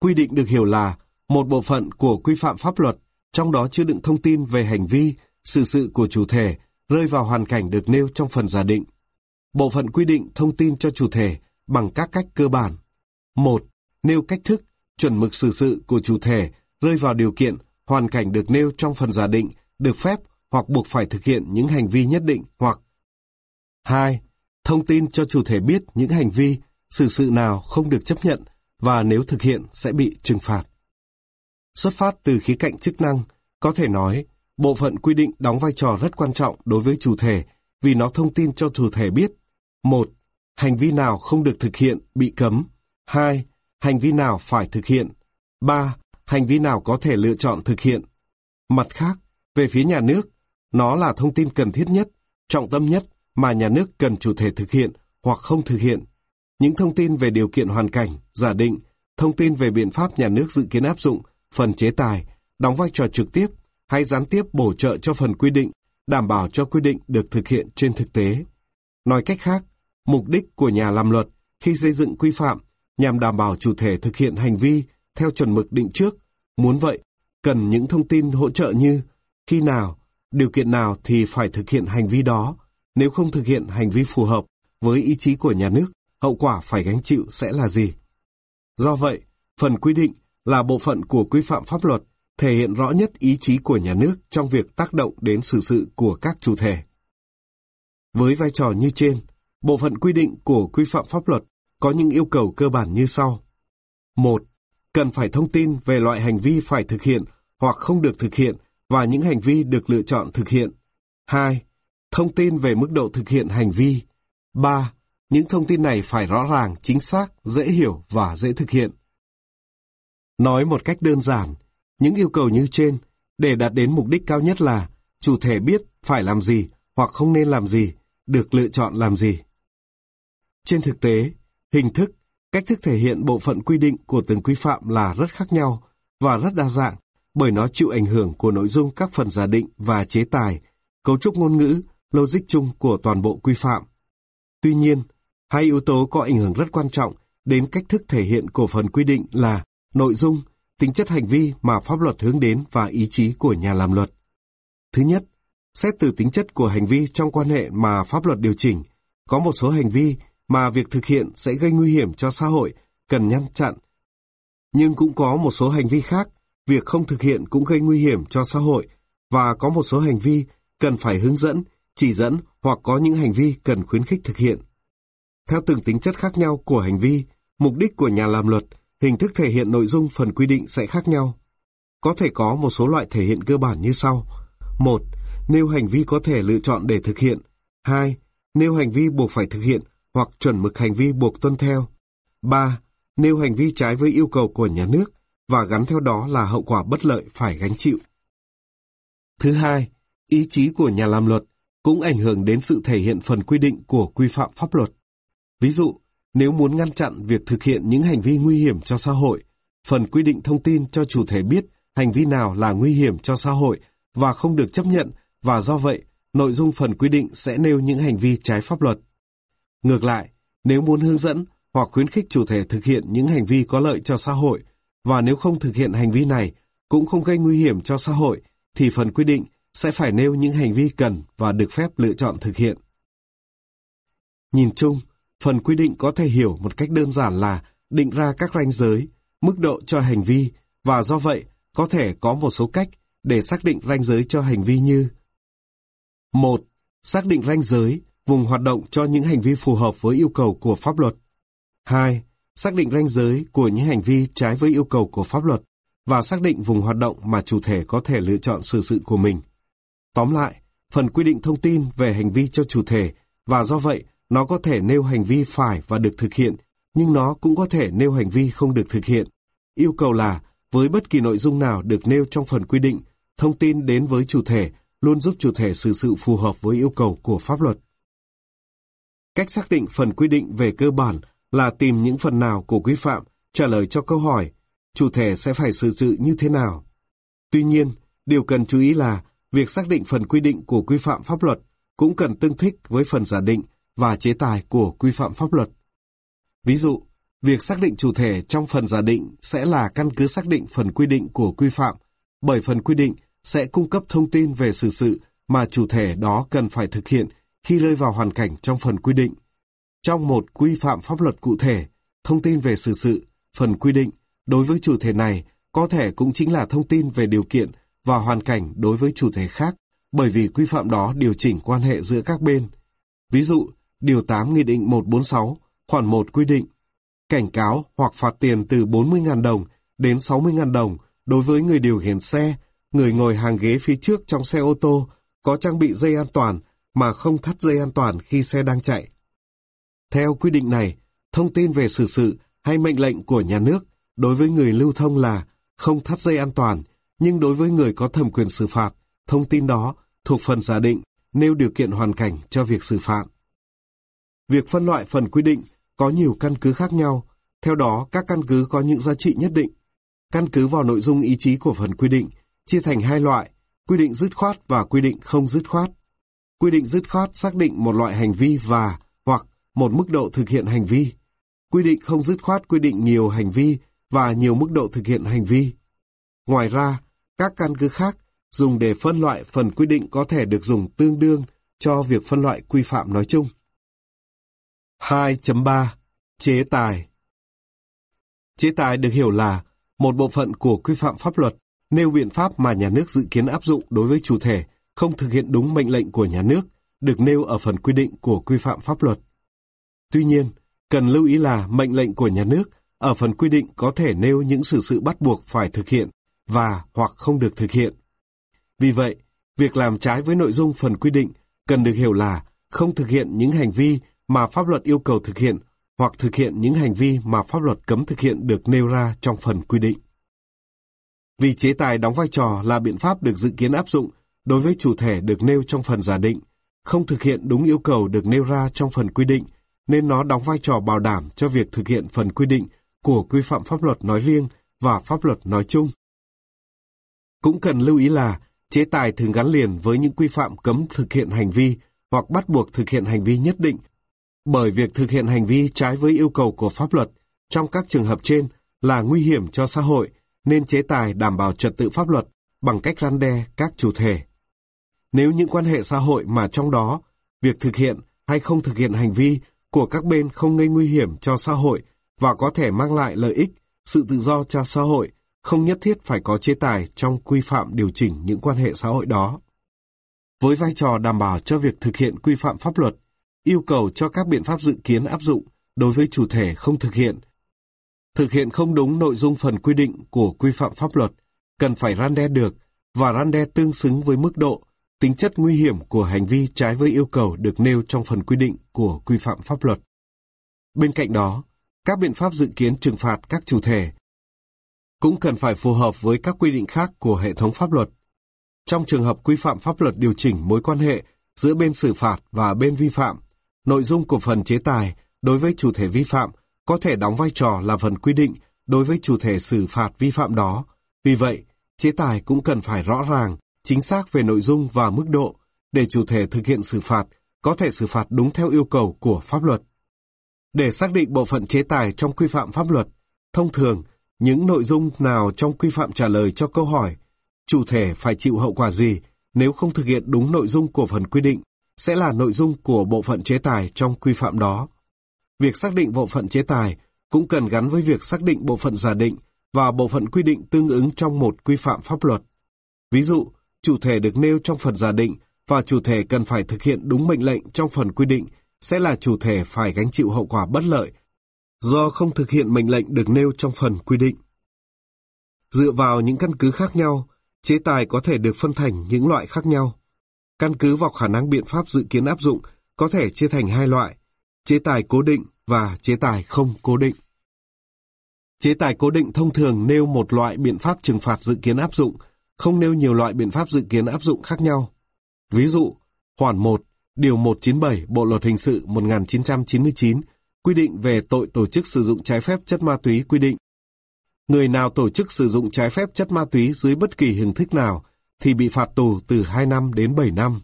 Quy định được hiểu là một bộ phận của quy phạm pháp luật, trong đó chứa đựng thông tin về hành vi, sự sự của chủ thể rơi vào hoàn cảnh được nêu trong phần giả định. Bộ phận quy định thông tin cho chủ thể bằng các cách cơ bản. 1. Nêu cách thức, chuẩn mực xử sự của chủ thể rơi vào điều kiện, hoàn cảnh được nêu trong phần giả định, được phép hoặc buộc phải thực hiện những hành vi nhất định hoặc 2. Thông tin cho chủ thể biết những hành vi, xử sự nào không được chấp nhận và nếu thực hiện sẽ bị trừng phạt. Xuất phát từ khía cạnh chức năng, có thể nói, bộ phận quy định đóng vai trò rất quan trọng đối với chủ thể vì nó thông tin cho chủ thể biết một Hành vi nào không được thực hiện bị cấm 2. Hành vi nào phải thực hiện 3. Hành vi nào có thể lựa chọn thực hiện Mặt khác, về phía nhà nước, nó là thông tin cần thiết nhất, trọng tâm nhất mà nhà nước cần chủ thể thực hiện hoặc không thực hiện. Những thông tin về điều kiện hoàn cảnh, giả định, thông tin về biện pháp nhà nước dự kiến áp dụng, phần chế tài, đóng vai trò trực tiếp hay gián tiếp bổ trợ cho phần quy định, đảm bảo cho quy định được thực hiện trên thực tế. Nói cách khác, mục đích của nhà làm luật khi xây dựng quy phạm nhằm đảm bảo chủ thể thực hiện hành vi theo chuẩn mực định trước. Muốn vậy, cần những thông tin hỗ trợ như khi nào, điều kiện nào thì phải thực hiện hành vi đó, nếu không thực hiện hành vi phù hợp với ý chí của nhà nước, hậu quả phải gánh chịu sẽ là gì? Do vậy, phần quy định là bộ phận của quy phạm pháp luật thể hiện rõ nhất ý chí của nhà nước trong việc tác động đến xử sự của các chủ thể. Với vai trò như trên, bộ phận quy định của quy phạm pháp luật có những yêu cầu cơ bản như sau. 1. Cần phải thông tin về loại hành vi phải thực hiện hoặc không được thực hiện và những hành vi được lựa chọn thực hiện. 2. Thông tin về mức độ thực hiện hành vi. 3. Những thông tin này phải rõ ràng, chính xác, dễ hiểu và dễ thực hiện. Nói một cách đơn giản, những yêu cầu như trên để đạt đến mục đích cao nhất là chủ thể biết phải làm gì hoặc không nên làm gì, được lựa chọn làm gì. Trên thực tế, hình thức, cách thức thể hiện bộ phận quy định của từng quy phạm là rất khác nhau và rất đa dạng bởi nó chịu ảnh hưởng của nội dung các phần giả định và chế tài, cấu trúc ngôn ngữ, logic chung của toàn bộ quy phạm. Tuy nhiên, hai yếu tố có ảnh hưởng rất quan trọng đến cách thức thể hiện của phần quy định là nội dung, tính chất hành vi mà pháp luật hướng đến và ý chí của nhà làm luật. Thứ nhất, xét từ tính chất của hành vi trong quan hệ mà pháp luật điều chỉnh, có một số hành vi mà việc thực hiện sẽ gây nguy hiểm cho xã hội, cần ngăn chặn. Nhưng cũng có một số hành vi khác, việc không thực hiện cũng gây nguy hiểm cho xã hội, và có một số hành vi cần phải hướng dẫn, chỉ dẫn hoặc có những hành vi cần khuyến khích thực hiện. Theo từng tính chất khác nhau của hành vi, mục đích của nhà làm luật, hình thức thể hiện nội dung phần quy định sẽ khác nhau. Có thể có một số loại thể hiện cơ bản như sau. 1. Nêu hành vi có thể lựa chọn để thực hiện. 2. Nêu hành vi buộc phải thực hiện hoặc chuẩn mực hành vi buộc tuân theo. 3. Nêu hành vi trái với yêu cầu của nhà nước và gắn theo đó là hậu quả bất lợi phải gánh chịu. Thứ hai, ý chí của nhà làm luật cũng ảnh hưởng đến sự thể hiện phần quy định của quy phạm pháp luật. Ví dụ, nếu muốn ngăn chặn việc thực hiện những hành vi nguy hiểm cho xã hội, phần quy định thông tin cho chủ thể biết hành vi nào là nguy hiểm cho xã hội và không được chấp nhận và do vậy, nội dung phần quy định sẽ nêu những hành vi trái pháp luật. Ngược lại, nếu muốn hướng dẫn hoặc khuyến khích chủ thể thực hiện những hành vi có lợi cho xã hội, và nếu không thực hiện hành vi này cũng không gây nguy hiểm cho xã hội, thì phần quy định sẽ phải nêu những hành vi cần và được phép lựa chọn thực hiện. Nhìn chung, phần quy định có thể hiểu một cách đơn giản là định ra các ranh giới, mức độ cho hành vi và do vậy có thể có một số cách để xác định ranh giới cho hành vi như 1. Xác định ranh giới vùng hoạt động cho những hành vi phù hợp với yêu cầu của pháp luật. 2. Xác định ranh giới của những hành vi trái với yêu cầu của pháp luật và xác định vùng hoạt động mà chủ thể có thể lựa chọn xử sự của mình. Tóm lại, phần quy định thông tin về hành vi cho chủ thể và do vậy nó có thể nêu hành vi phải và được thực hiện, nhưng nó cũng có thể nêu hành vi không được thực hiện. Yêu cầu là, với bất kỳ nội dung nào được nêu trong phần quy định, thông tin đến với chủ thể luôn giúp chủ thể xử sự phù hợp với yêu cầu của pháp luật. Cách xác định phần quy định về cơ bản là tìm những phần nào của quy phạm trả lời cho câu hỏi chủ thể sẽ phải xử sự như thế nào. Tuy nhiên, điều cần chú ý là việc xác định phần quy định của quy phạm pháp luật cũng cần tương thích với phần giả định và chế tài của quy phạm pháp luật. Ví dụ, việc xác định chủ thể trong phần giả định sẽ là căn cứ xác định phần quy định của quy phạm, bởi phần quy định sẽ cung cấp thông tin về sự sự mà chủ thể đó cần phải thực hiện khi rơi vào hoàn cảnh trong phần quy định. Trong một quy phạm pháp luật cụ thể, thông tin về sự sự, phần quy định đối với chủ thể này có thể cũng chính là thông tin về điều kiện và hoàn cảnh đối với chủ thể khác, bởi vì quy phạm đó điều chỉnh quan hệ giữa các bên. Ví dụ, Điều 8 Nghị định 146, khoản 1 quy định, cảnh cáo hoặc phạt tiền từ 40.000 đồng đến 60.000 đồng đối với người điều khiển xe, người ngồi hàng ghế phía trước trong xe ô tô có trang bị dây an toàn mà không thắt dây an toàn khi xe đang chạy. Theo quy định này, thông tin về xử sự hay mệnh lệnh của nhà nước đối với người lưu thông là không thắt dây an toàn, nhưng đối với người có thẩm quyền xử phạt, thông tin đó thuộc phần giả định nêu điều kiện hoàn cảnh cho việc xử phạt. Việc phân loại phần quy định có nhiều căn cứ khác nhau, theo đó các căn cứ có những giá trị nhất định. Căn cứ vào nội dung ý chí của phần quy định, chia thành hai loại, quy định dứt khoát và quy định không dứt khoát. Quy định dứt khoát xác định một loại hành vi và hoặc một mức độ thực hiện hành vi. Quy định không dứt khoát quy định nhiều hành vi và nhiều mức độ thực hiện hành vi. Ngoài ra, các căn cứ khác dùng để phân loại phần quy định có thể được dùng tương đương cho việc phân loại quy phạm nói chung. 2.3 Chế tài Chế tài được hiểu là một bộ phận của quy phạm pháp luật nêu biện pháp mà nhà nước dự kiến áp dụng đối với chủ thể không thực hiện đúng mệnh lệnh của nhà nước được nêu ở phần quy định của quy phạm pháp luật. Tuy nhiên, cần lưu ý là mệnh lệnh của nhà nước ở phần quy định có thể nêu những sự sự bắt buộc phải thực hiện và hoặc không được thực hiện. Vì vậy, việc làm trái với nội dung phần quy định cần được hiểu là không thực hiện những hành vi mà pháp luật yêu cầu thực hiện hoặc thực hiện những hành vi mà pháp luật cấm thực hiện được nêu ra trong phần quy định. Vì chế tài đóng vai trò là biện pháp được dự kiến áp dụng đối với chủ thể được nêu trong phần giả định, không thực hiện đúng yêu cầu được nêu ra trong phần quy định, nên nó đóng vai trò bảo đảm cho việc thực hiện phần quy định của quy phạm pháp luật nói riêng và pháp luật nói chung. Cũng cần lưu ý là chế tài thường gắn liền với những quy phạm cấm thực hiện hành vi hoặc bắt buộc thực hiện hành vi nhất định bởi việc thực hiện hành vi trái với yêu cầu của pháp luật trong các trường hợp trên là nguy hiểm cho xã hội nên chế tài đảm bảo trật tự pháp luật bằng cách răn đe các chủ thể. Nếu những quan hệ xã hội mà trong đó việc thực hiện hay không thực hiện hành vi của các bên không gây nguy hiểm cho xã hội và có thể mang lại lợi ích, sự tự do cho xã hội, không nhất thiết phải có chế tài trong quy phạm điều chỉnh những quan hệ xã hội đó. Với vai trò đảm bảo cho việc thực hiện quy phạm pháp luật, yêu cầu cho các biện pháp dự kiến áp dụng đối với chủ thể không thực hiện, thực hiện không đúng nội dung phần quy định của quy phạm pháp luật, cần phải răn đe được và răn đe tương xứng với mức độ, tính chất nguy hiểm của hành vi trái với yêu cầu được nêu trong phần quy định của quy phạm pháp luật. Bên cạnh đó, các biện pháp dự kiến trừng phạt các chủ thể cũng cần phải phù hợp với các quy định khác của hệ thống pháp luật. Trong trường hợp quy phạm pháp luật điều chỉnh mối quan hệ giữa bên xử phạt và bên vi phạm, nội dung của phần chế tài đối với chủ thể vi phạm có thể đóng vai trò là phần quy định đối với chủ thể xử phạt vi phạm đó. Vì vậy, chế tài cũng cần phải rõ ràng, chính xác về nội dung và mức độ để chủ thể thực hiện xử phạt có thể xử phạt đúng theo yêu cầu của pháp luật. Để xác định bộ phận chế tài trong quy phạm pháp luật, thông thường, những nội dung nào trong quy phạm trả lời cho câu hỏi chủ thể phải chịu hậu quả gì nếu không thực hiện đúng nội dung của phần quy định sẽ là nội dung của bộ phận chế tài trong quy phạm đó. Việc xác định bộ phận chế tài cũng cần gắn với việc xác định bộ phận giả định và bộ phận quy định tương ứng trong một quy phạm pháp luật. Ví dụ, chủ thể được nêu trong phần giả định và chủ thể cần phải thực hiện đúng mệnh lệnh trong phần quy định sẽ là chủ thể phải gánh chịu hậu quả bất lợi do không thực hiện mệnh lệnh được nêu trong phần quy định. Dựa vào những căn cứ khác nhau, chế tài có thể được phân thành những loại khác nhau. Căn cứ vào khả năng biện pháp dự kiến áp dụng có thể chia thành hai loại, chế tài cố định và chế tài không cố định. Chế tài cố định thông thường nêu một loại biện pháp trừng phạt dự kiến áp dụng, không nêu nhiều loại biện pháp dự kiến áp dụng khác nhau. Ví dụ, khoản 1, điều 197 Bộ luật hình sự 1999 quy định về tội tổ chức sử dụng trái phép chất ma túy quy định. Người nào tổ chức sử dụng trái phép chất ma túy dưới bất kỳ hình thức nào thì bị phạt tù từ 2 năm đến 7 năm.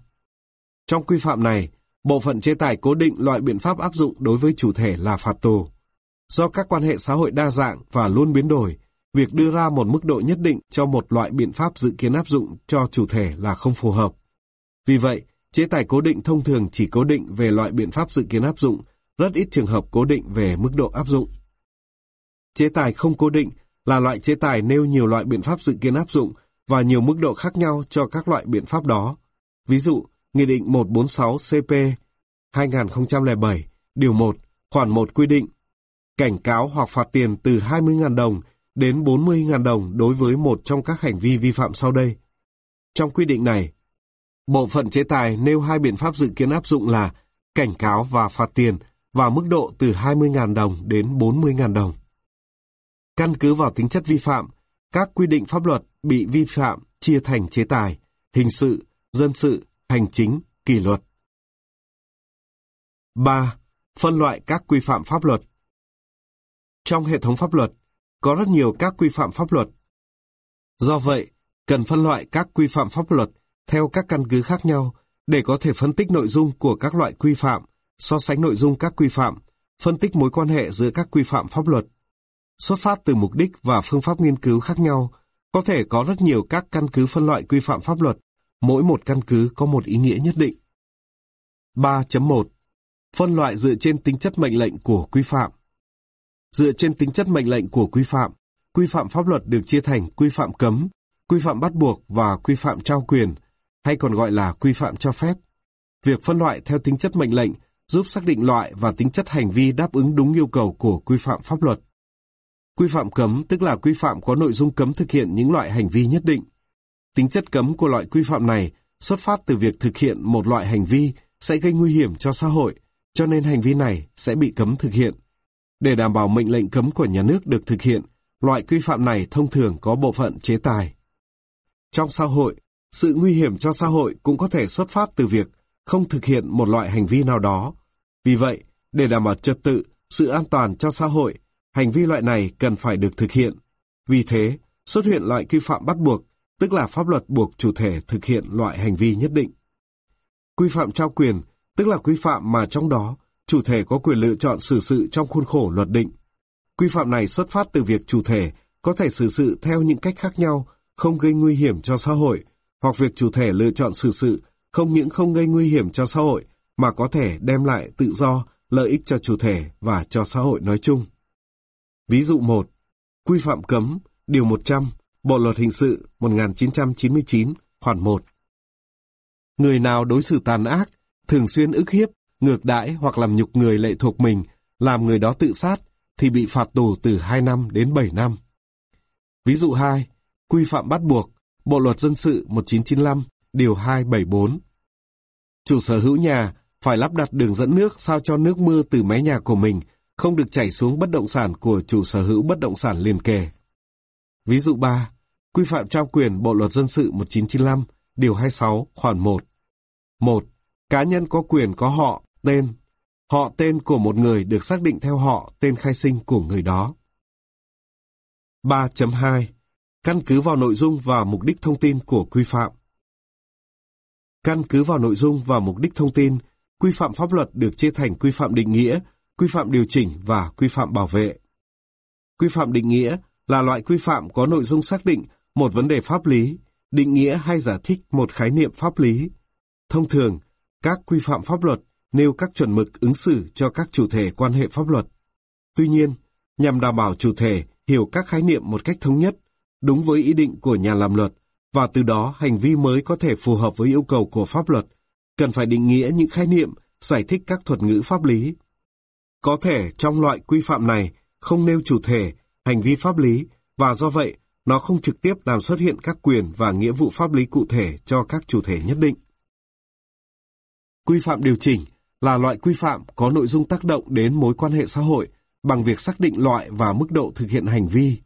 Trong quy phạm này, bộ phận chế tài cố định loại biện pháp áp dụng đối với chủ thể là phạt tù. Do các quan hệ xã hội đa dạng và luôn biến đổi, việc đưa ra một mức độ nhất định cho một loại biện pháp dự kiến áp dụng cho chủ thể là không phù hợp. Vì vậy, chế tài cố định thông thường chỉ cố định về loại biện pháp dự kiến áp dụng, rất ít trường hợp cố định về mức độ áp dụng. Chế tài không cố định là loại chế tài nêu nhiều loại biện pháp dự kiến áp dụng và nhiều mức độ khác nhau cho các loại biện pháp đó. Ví dụ, Nghị định 146 CP 2007, điều 1, khoản 1 quy định cảnh cáo hoặc phạt tiền từ 20.000 đồng đến 40.000 đồng đối với một trong các hành vi vi phạm sau đây. Trong quy định này, bộ phận chế tài nêu hai biện pháp dự kiến áp dụng là cảnh cáo và phạt tiền và mức độ từ 20.000 đồng đến 40.000 đồng. Căn cứ vào tính chất vi phạm, các quy định pháp luật bị vi phạm chia thành chế tài, hình sự, dân sự, hành chính, kỷ luật. 3. Phân loại các quy phạm pháp luật Trong hệ thống pháp luật, có rất nhiều các quy phạm pháp luật. Do vậy, cần phân loại các quy phạm pháp luật theo các căn cứ khác nhau để có thể phân tích nội dung của các loại quy phạm, so sánh nội dung các quy phạm, phân tích mối quan hệ giữa các quy phạm pháp luật. Xuất phát từ mục đích và phương pháp nghiên cứu khác nhau, có thể có rất nhiều các căn cứ phân loại quy phạm pháp luật, mỗi một căn cứ có một ý nghĩa nhất định. 3.1 Phân loại dựa trên tính chất mệnh lệnh của quy phạm Dựa trên tính chất mệnh lệnh của quy phạm, quy phạm pháp luật được chia thành quy phạm cấm, quy phạm bắt buộc và quy phạm trao quyền, hay còn gọi là quy phạm cho phép. Việc phân loại theo tính chất mệnh lệnh giúp xác định loại và tính chất hành vi đáp ứng đúng yêu cầu của quy phạm pháp luật. Quy phạm cấm tức là quy phạm có nội dung cấm thực hiện những loại hành vi nhất định. Tính chất cấm của loại quy phạm này xuất phát từ việc thực hiện một loại hành vi sẽ gây nguy hiểm cho xã hội, cho nên hành vi này sẽ bị cấm thực hiện. Để đảm bảo mệnh lệnh cấm của nhà nước được thực hiện, loại quy phạm này thông thường có bộ phận chế tài. Trong xã hội, sự nguy hiểm cho xã hội cũng có thể xuất phát từ việc không thực hiện một loại hành vi nào đó. Vì vậy, để đảm bảo trật tự, sự an toàn cho xã hội, hành vi loại này cần phải được thực hiện. Vì thế, xuất hiện loại quy phạm bắt buộc, tức là pháp luật buộc chủ thể thực hiện loại hành vi nhất định. Quy phạm trao quyền, tức là quy phạm mà trong đó chủ thể có quyền lựa chọn xử sự trong khuôn khổ luật định. Quy phạm này xuất phát từ việc chủ thể có thể xử sự theo những cách khác nhau, không gây nguy hiểm cho xã hội, hoặc việc chủ thể lựa chọn xử sự không những không gây nguy hiểm cho xã hội, mà có thể đem lại tự do, lợi ích cho chủ thể và cho xã hội nói chung. Ví dụ 1. Quy phạm cấm, Điều 100, Bộ Luật Hình sự 1999, khoản 1. Người nào đối xử tàn ác, thường xuyên ức hiếp, ngược đãi hoặc làm nhục người lệ thuộc mình, làm người đó tự sát, thì bị phạt tù từ 2 năm đến 7 năm. Ví dụ 2. Quy phạm bắt buộc, Bộ Luật Dân sự 1995, Điều 274. Chủ sở hữu nhà phải lắp đặt đường dẫn nước sao cho nước mưa từ mái nhà của mình không được chảy xuống bất động sản của chủ sở hữu bất động sản liền kề. Ví dụ 3. Quy phạm trao quyền Bộ Luật Dân sự 1995, Điều 26, khoản 1. 1. Cá nhân có quyền có họ, tên. Họ tên của một người được xác định theo họ, tên khai sinh của người đó. 3.2. Căn cứ vào nội dung và mục đích thông tin của quy phạm. Căn cứ vào nội dung và mục đích thông tin, quy phạm pháp luật được chia thành quy phạm định nghĩa, quy phạm điều chỉnh và quy phạm bảo vệ. Quy phạm định nghĩa là loại quy phạm có nội dung xác định một vấn đề pháp lý, định nghĩa hay giải thích một khái niệm pháp lý. Thông thường, các quy phạm pháp luật nêu các chuẩn mực ứng xử cho các chủ thể quan hệ pháp luật. Tuy nhiên, nhằm đảm bảo chủ thể hiểu các khái niệm một cách thống nhất, đúng với ý định của nhà làm luật, và từ đó hành vi mới có thể phù hợp với yêu cầu của pháp luật, cần phải định nghĩa những khái niệm, giải thích các thuật ngữ pháp lý. Có thể trong loại quy phạm này không nêu chủ thể, hành vi pháp lý, và do vậy nó không trực tiếp làm xuất hiện các quyền và nghĩa vụ pháp lý cụ thể cho các chủ thể nhất định. Quy phạm điều chỉnh là loại quy phạm có nội dung tác động đến mối quan hệ xã hội bằng việc xác định loại và mức độ thực hiện hành vi.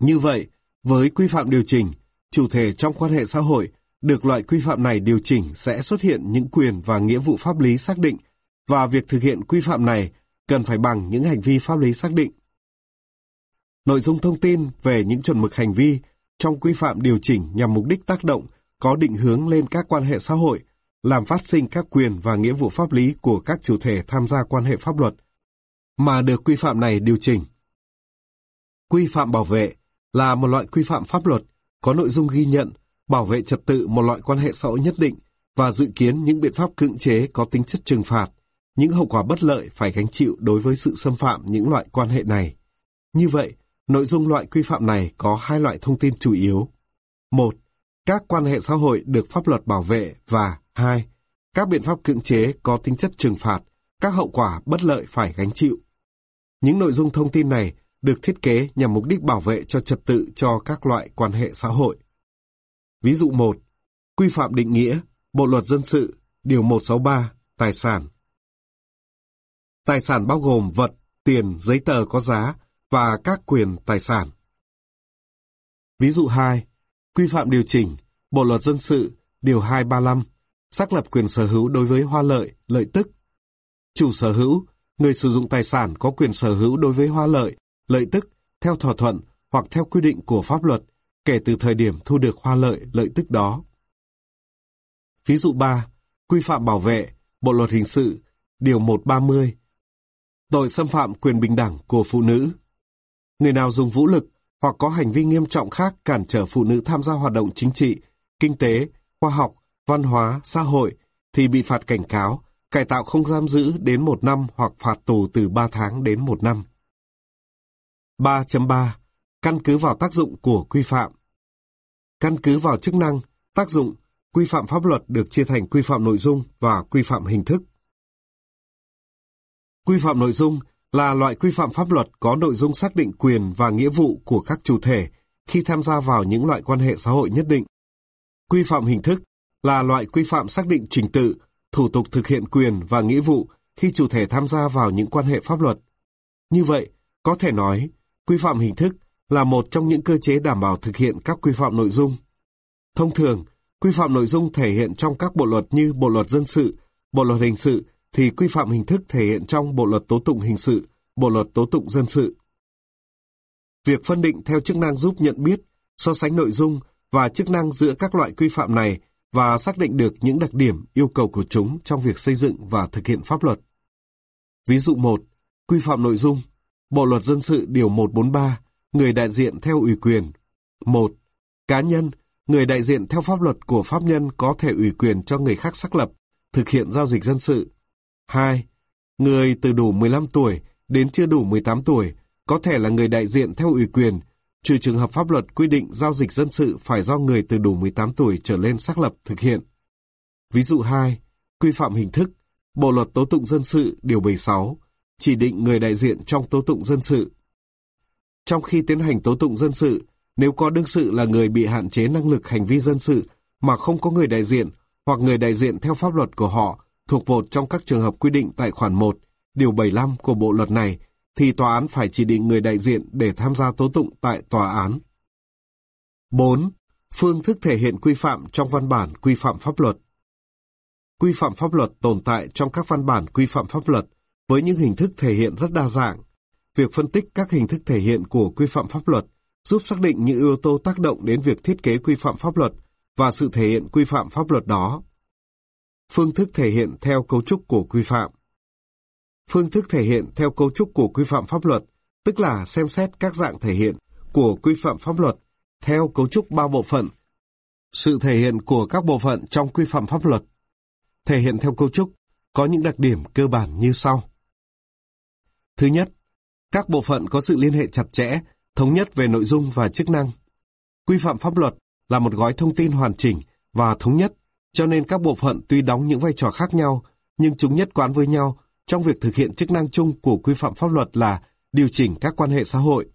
Như vậy, với quy phạm điều chỉnh, chủ thể trong quan hệ xã hội được loại quy phạm này điều chỉnh sẽ xuất hiện những quyền và nghĩa vụ pháp lý xác định và việc thực hiện quy phạm này cần phải bằng những hành vi pháp lý xác định. Nội dung thông tin về những chuẩn mực hành vi trong quy phạm điều chỉnh nhằm mục đích tác động có định hướng lên các quan hệ xã hội, làm phát sinh các quyền và nghĩa vụ pháp lý của các chủ thể tham gia quan hệ pháp luật, mà được quy phạm này điều chỉnh. Quy phạm bảo vệ là một loại quy phạm pháp luật có nội dung ghi nhận, bảo vệ trật tự một loại quan hệ xã hội nhất định và dự kiến những biện pháp cưỡng chế có tính chất trừng phạt, những hậu quả bất lợi phải gánh chịu đối với sự xâm phạm những loại quan hệ này. Như vậy, nội dung loại quy phạm này có hai loại thông tin chủ yếu. một, Các quan hệ xã hội được pháp luật bảo vệ và hai, Các biện pháp cưỡng chế có tính chất trừng phạt, các hậu quả bất lợi phải gánh chịu. Những nội dung thông tin này được thiết kế nhằm mục đích bảo vệ cho trật tự cho các loại quan hệ xã hội. Ví dụ 1. Quy phạm định nghĩa, Bộ luật dân sự, Điều 163, tài sản. Tài sản bao gồm vật, tiền, giấy tờ có giá và các quyền tài sản. Ví dụ 2. Quy phạm điều chỉnh, Bộ luật dân sự, Điều 235, xác lập quyền sở hữu đối với hoa lợi, lợi tức. Chủ sở hữu, người sử dụng tài sản có quyền sở hữu đối với hoa lợi, lợi tức theo thỏa thuận hoặc theo quy định của pháp luật kể từ thời điểm thu được hoa lợi, lợi tức đó. Ví dụ 3. Quy phạm bảo vệ, Bộ Luật Hình sự, Điều 130. Tội xâm phạm quyền bình đẳng của phụ nữ. Người nào dùng vũ lực hoặc có hành vi nghiêm trọng khác cản trở phụ nữ tham gia hoạt động chính trị, kinh tế, khoa học, văn hóa, xã hội thì bị phạt cảnh cáo, cải tạo không giam giữ đến một năm hoặc phạt tù từ 3 tháng đến một năm. 3.3. Căn cứ vào tác dụng của quy phạm Căn cứ vào chức năng, tác dụng, quy phạm pháp luật được chia thành quy phạm nội dung và quy phạm hình thức. Quy phạm nội dung là loại quy phạm pháp luật có nội dung xác định quyền và nghĩa vụ của các chủ thể khi tham gia vào những loại quan hệ xã hội nhất định. Quy phạm hình thức là loại quy phạm xác định trình tự, thủ tục thực hiện quyền và nghĩa vụ khi chủ thể tham gia vào những quan hệ pháp luật. Như vậy, có thể nói, quy phạm hình thức là một trong những cơ chế đảm bảo thực hiện các quy phạm nội dung. Thông thường, quy phạm nội dung thể hiện trong các bộ luật như Bộ luật dân sự, Bộ luật hình sự thì quy phạm hình thức thể hiện trong Bộ luật tố tụng hình sự, Bộ luật tố tụng dân sự. Việc phân định theo chức năng giúp nhận biết, so sánh nội dung và chức năng giữa các loại quy phạm này và xác định được những đặc điểm yêu cầu của chúng trong việc xây dựng và thực hiện pháp luật. Ví dụ 1. Quy phạm nội dung Bộ luật dân sự Điều 143 Người đại diện theo ủy quyền 1. Cá nhân Người đại diện theo pháp luật của pháp nhân có thể ủy quyền cho người khác xác lập, thực hiện giao dịch dân sự. 2. Người từ đủ 15 tuổi đến chưa đủ 18 tuổi có thể là người đại diện theo ủy quyền, trừ trường hợp pháp luật quy định giao dịch dân sự phải do người từ đủ 18 tuổi trở lên xác lập thực hiện. Ví dụ 2. Quy phạm hình thức Bộ luật tố tụng dân sự điều 76 chỉ định người đại diện trong tố tụng dân sự. Trong khi tiến hành tố tụng dân sự, nếu có đương sự là người bị hạn chế năng lực hành vi dân sự mà không có người đại diện hoặc người đại diện theo pháp luật của họ thuộc một trong các trường hợp quy định tại khoản 1, điều 75 của bộ luật này, thì tòa án phải chỉ định người đại diện để tham gia tố tụng tại tòa án. 4. Phương thức thể hiện quy phạm trong văn bản quy phạm pháp luật Quy phạm pháp luật tồn tại trong các văn bản quy phạm pháp luật với những hình thức thể hiện rất đa dạng. Việc phân tích các hình thức thể hiện của quy phạm pháp luật giúp xác định những yếu tố tác động đến việc thiết kế quy phạm pháp luật và sự thể hiện quy phạm pháp luật đó. Phương thức thể hiện theo cấu trúc của quy phạm Phương thức thể hiện theo cấu trúc của quy phạm pháp luật, tức là xem xét các dạng thể hiện của quy phạm pháp luật theo cấu trúc ba bộ phận. Sự thể hiện của các bộ phận trong quy phạm pháp luật. Thể hiện theo cấu trúc có những đặc điểm cơ bản như sau. Thứ nhất, các bộ phận có sự liên hệ chặt chẽ, thống nhất về nội dung và chức năng. Quy phạm pháp luật là một gói thông tin hoàn chỉnh và thống nhất, cho nên các bộ phận tuy đóng những vai trò khác nhau, nhưng chúng nhất quán với nhau trong việc thực hiện chức năng chung của quy phạm pháp luật là điều chỉnh các quan hệ xã hội.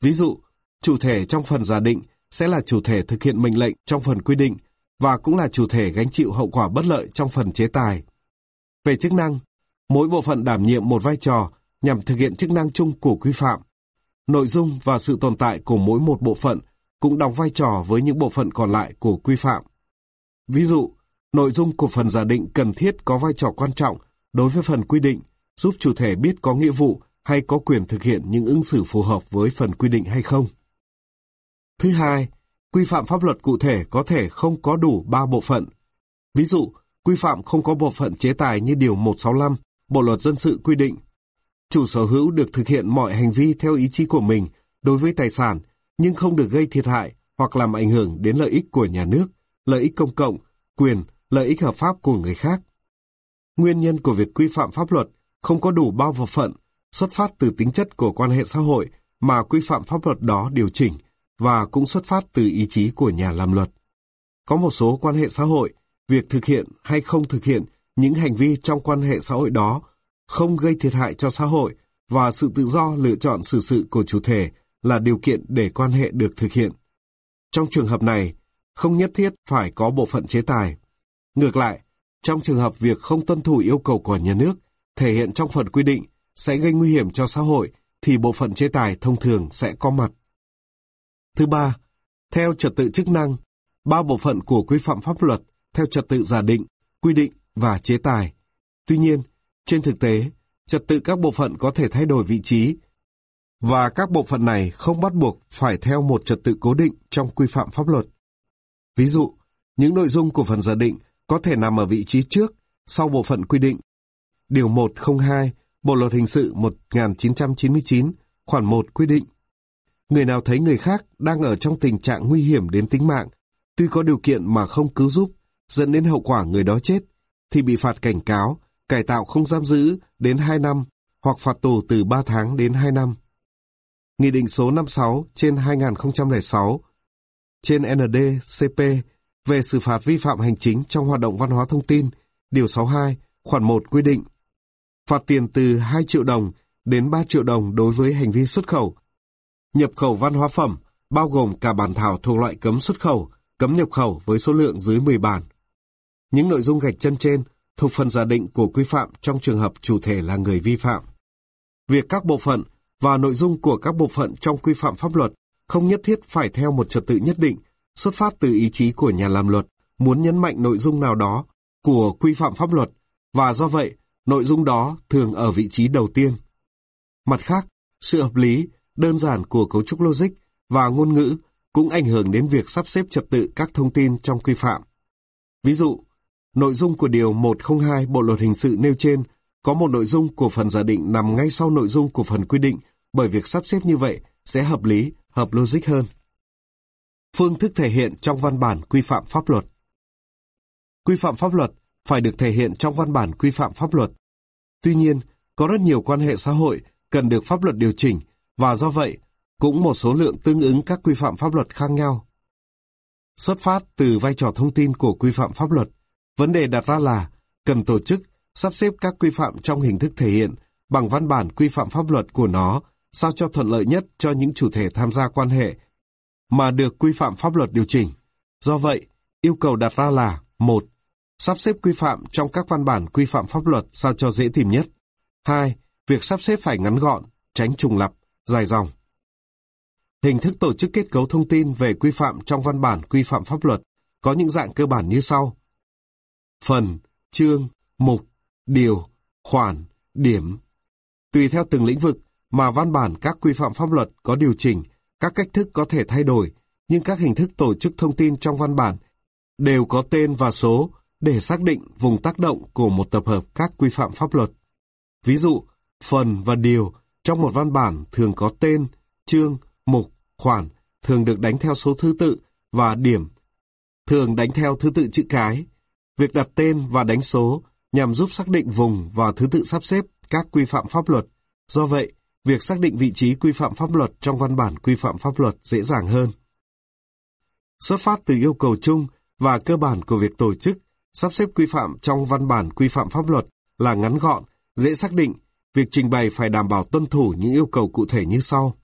Ví dụ, chủ thể trong phần giả định sẽ là chủ thể thực hiện mệnh lệnh trong phần quy định và cũng là chủ thể gánh chịu hậu quả bất lợi trong phần chế tài. Về chức năng, mỗi bộ phận đảm nhiệm một vai trò nhằm thực hiện chức năng chung của quy phạm. Nội dung và sự tồn tại của mỗi một bộ phận cũng đóng vai trò với những bộ phận còn lại của quy phạm. Ví dụ, nội dung của phần giả định cần thiết có vai trò quan trọng đối với phần quy định, giúp chủ thể biết có nghĩa vụ hay có quyền thực hiện những ứng xử phù hợp với phần quy định hay không. Thứ hai, quy phạm pháp luật cụ thể có thể không có đủ ba bộ phận. Ví dụ, quy phạm không có bộ phận chế tài như Điều 165, Bộ Luật Dân sự quy định. Chủ sở hữu được thực hiện mọi hành vi theo ý chí của mình đối với tài sản, nhưng không được gây thiệt hại hoặc làm ảnh hưởng đến lợi ích của nhà nước, lợi ích công cộng, quyền, lợi ích hợp pháp của người khác. Nguyên nhân của việc quy phạm pháp luật không có đủ bao bộ phận, xuất phát từ tính chất của quan hệ xã hội mà quy phạm pháp luật đó điều chỉnh và cũng xuất phát từ ý chí của nhà làm luật. Có một số quan hệ xã hội, việc thực hiện hay không thực hiện những hành vi trong quan hệ xã hội đó không gây thiệt hại cho xã hội và sự tự do lựa chọn xử sự của chủ thể là điều kiện để quan hệ được thực hiện. Trong trường hợp này, không nhất thiết phải có bộ phận chế tài. Ngược lại, trong trường hợp việc không tuân thủ yêu cầu của nhà nước thể hiện trong phần quy định sẽ gây nguy hiểm cho xã hội thì bộ phận chế tài thông thường sẽ có mặt. Thứ ba, theo trật tự chức năng, ba bộ phận của quy phạm pháp luật theo trật tự giả định, quy định và chế tài. Tuy nhiên, trên thực tế, trật tự các bộ phận có thể thay đổi vị trí và các bộ phận này không bắt buộc phải theo một trật tự cố định trong quy phạm pháp luật. Ví dụ, những nội dung của phần giả định có thể nằm ở vị trí trước, sau bộ phận quy định. Điều 102, Bộ Luật Hình sự 1999, khoản 1 quy định. Người nào thấy người khác đang ở trong tình trạng nguy hiểm đến tính mạng, tuy có điều kiện mà không cứu giúp, dẫn đến hậu quả người đó chết, thì bị phạt cảnh cáo, cải tạo không giam giữ đến 2 năm hoặc phạt tù từ 3 tháng đến 2 năm. Nghị định số 56 trên 2006 trên NDCP về xử phạt vi phạm hành chính trong hoạt động văn hóa thông tin, Điều 62, khoản 1 quy định. Phạt tiền từ 2 triệu đồng đến 3 triệu đồng đối với hành vi xuất khẩu. Nhập khẩu văn hóa phẩm, bao gồm cả bản thảo thuộc loại cấm xuất khẩu, cấm nhập khẩu với số lượng dưới 10 bản. Những nội dung gạch chân trên thuộc phần giả định của quy phạm trong trường hợp chủ thể là người vi phạm. Việc các bộ phận và nội dung của các bộ phận trong quy phạm pháp luật không nhất thiết phải theo một trật tự nhất định, xuất phát từ ý chí của nhà làm luật, muốn nhấn mạnh nội dung nào đó của quy phạm pháp luật, và do vậy, nội dung đó thường ở vị trí đầu tiên. Mặt khác, sự hợp lý, đơn giản của cấu trúc logic và ngôn ngữ cũng ảnh hưởng đến việc sắp xếp trật tự các thông tin trong quy phạm. Ví dụ, nội dung của Điều 102 Bộ Luật Hình sự nêu trên có một nội dung của phần giả định nằm ngay sau nội dung của phần quy định bởi việc sắp xếp như vậy sẽ hợp lý, hợp logic hơn. Phương thức thể hiện trong văn bản quy phạm pháp luật Quy phạm pháp luật phải được thể hiện trong văn bản quy phạm pháp luật. Tuy nhiên, có rất nhiều quan hệ xã hội cần được pháp luật điều chỉnh và do vậy cũng một số lượng tương ứng các quy phạm pháp luật khác nhau. Xuất phát từ vai trò thông tin của quy phạm pháp luật, vấn đề đặt ra là cần tổ chức, sắp xếp các quy phạm trong hình thức thể hiện bằng văn bản quy phạm pháp luật của nó sao cho thuận lợi nhất cho những chủ thể tham gia quan hệ mà được quy phạm pháp luật điều chỉnh. Do vậy, yêu cầu đặt ra là một Sắp xếp quy phạm trong các văn bản quy phạm pháp luật sao cho dễ tìm nhất. 2. Việc sắp xếp phải ngắn gọn, tránh trùng lặp, dài dòng. Hình thức tổ chức kết cấu thông tin về quy phạm trong văn bản quy phạm pháp luật có những dạng cơ bản như sau. Phần, chương, mục, điều, khoản, điểm. Tùy theo từng lĩnh vực mà văn bản các quy phạm pháp luật có điều chỉnh, các cách thức có thể thay đổi, nhưng các hình thức tổ chức thông tin trong văn bản đều có tên và số để xác định vùng tác động của một tập hợp các quy phạm pháp luật. Ví dụ, phần và điều trong một văn bản thường có tên, chương, mục, khoản thường được đánh theo số thứ tự và điểm thường đánh theo thứ tự chữ cái. Việc đặt tên và đánh số nhằm giúp xác định vùng và thứ tự sắp xếp các quy phạm pháp luật. Do vậy, việc xác định vị trí quy phạm pháp luật trong văn bản quy phạm pháp luật dễ dàng hơn. Xuất phát từ yêu cầu chung và cơ bản của việc tổ chức, sắp xếp quy phạm trong văn bản quy phạm pháp luật là ngắn gọn, dễ xác định, việc trình bày phải đảm bảo tuân thủ những yêu cầu cụ thể như sau.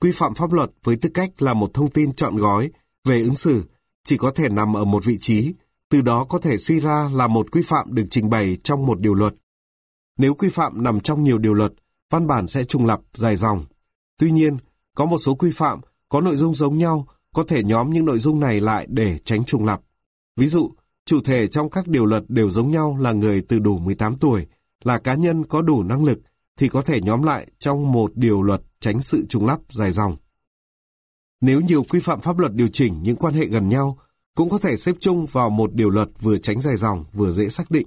Quy phạm pháp luật với tư cách là một thông tin trọn gói về ứng xử chỉ có thể nằm ở một vị trí, từ đó có thể suy ra là một quy phạm được trình bày trong một điều luật. Nếu quy phạm nằm trong nhiều điều luật, văn bản sẽ trùng lặp, dài dòng. Tuy nhiên, có một số quy phạm có nội dung giống nhau, có thể nhóm những nội dung này lại để tránh trùng lặp. Ví dụ, chủ thể trong các điều luật đều giống nhau là người từ đủ 18 tuổi, là cá nhân có đủ năng lực, thì có thể nhóm lại trong một điều luật tránh sự trùng lắp dài dòng. Nếu nhiều quy phạm pháp luật điều chỉnh những quan hệ gần nhau, cũng có thể xếp chung vào một điều luật vừa tránh dài dòng vừa dễ xác định.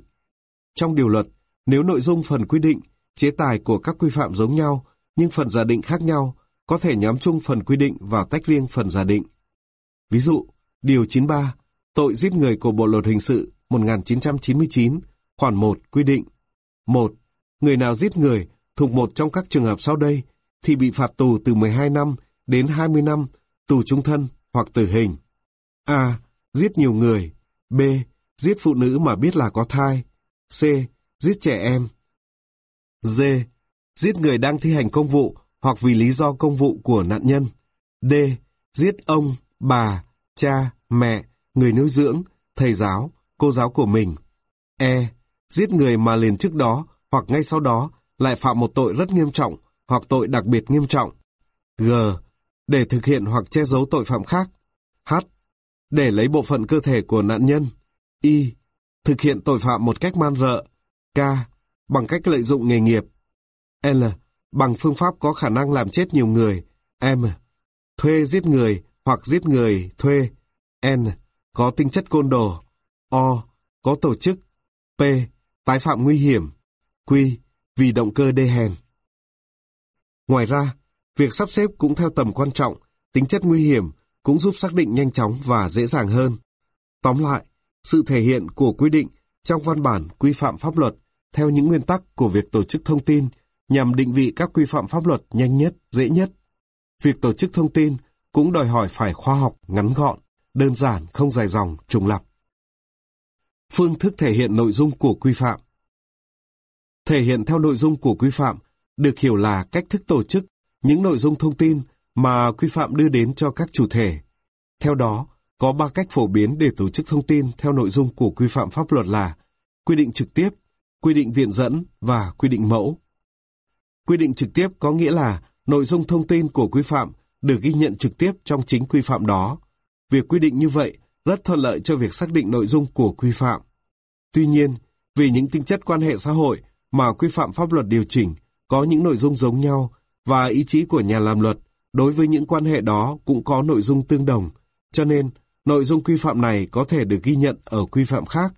Trong điều luật, nếu nội dung phần quy định, chế tài của các quy phạm giống nhau, nhưng phần giả định khác nhau, có thể nhóm chung phần quy định và tách riêng phần giả định. Ví dụ, Điều 93, tội giết người của Bộ Luật Hình sự 1999, khoản 1 quy định 1. Người nào giết người thuộc một trong các trường hợp sau đây thì bị phạt tù từ 12 năm đến 20 năm, tù trung thân hoặc tử hình. A. Giết nhiều người. B. Giết phụ nữ mà biết là có thai. C. Giết trẻ em. D. Giết người đang thi hành công vụ hoặc vì lý do công vụ của nạn nhân. D. Giết ông, bà, cha, mẹ, người nuôi dưỡng, thầy giáo, cô giáo của mình. E. Giết người mà liền trước đó hoặc ngay sau đó lại phạm một tội rất nghiêm trọng hoặc tội đặc biệt nghiêm trọng. G. Để thực hiện hoặc che giấu tội phạm khác. H. Để lấy bộ phận cơ thể của nạn nhân. Y. Thực hiện tội phạm một cách man rợ. K. Bằng cách lợi dụng nghề nghiệp. L. Bằng phương pháp có khả năng làm chết nhiều người. M. Thuê giết người hoặc giết người thuê. N. Có tính chất côn đồ. O. Có tổ chức. P. Tái phạm nguy hiểm. Q. Vì động cơ đê hèn. Ngoài ra, việc sắp xếp cũng theo tầm quan trọng, tính chất nguy hiểm cũng giúp xác định nhanh chóng và dễ dàng hơn. Tóm lại, sự thể hiện của quy định trong văn bản quy phạm pháp luật theo những nguyên tắc của việc tổ chức thông tin nhằm định vị các quy phạm pháp luật nhanh nhất, dễ nhất. Việc tổ chức thông tin cũng đòi hỏi phải khoa học, ngắn gọn, đơn giản, không dài dòng, trùng lặp. Phương thức thể hiện nội dung của quy phạm Thể hiện theo nội dung của quy phạm được hiểu là cách thức tổ chức những nội dung thông tin mà quy phạm đưa đến cho các chủ thể. Theo đó, có ba cách phổ biến để tổ chức thông tin theo nội dung của quy phạm pháp luật là quy định trực tiếp, quy định viện dẫn và quy định mẫu. Quy định trực tiếp có nghĩa là nội dung thông tin của quy phạm được ghi nhận trực tiếp trong chính quy phạm đó. Việc quy định như vậy rất thuận lợi cho việc xác định nội dung của quy phạm. Tuy nhiên, vì những tính chất quan hệ xã hội mà quy phạm pháp luật điều chỉnh có những nội dung giống nhau và ý chí của nhà làm luật đối với những quan hệ đó cũng có nội dung tương đồng, cho nên nội dung quy phạm này có thể được ghi nhận ở quy phạm khác.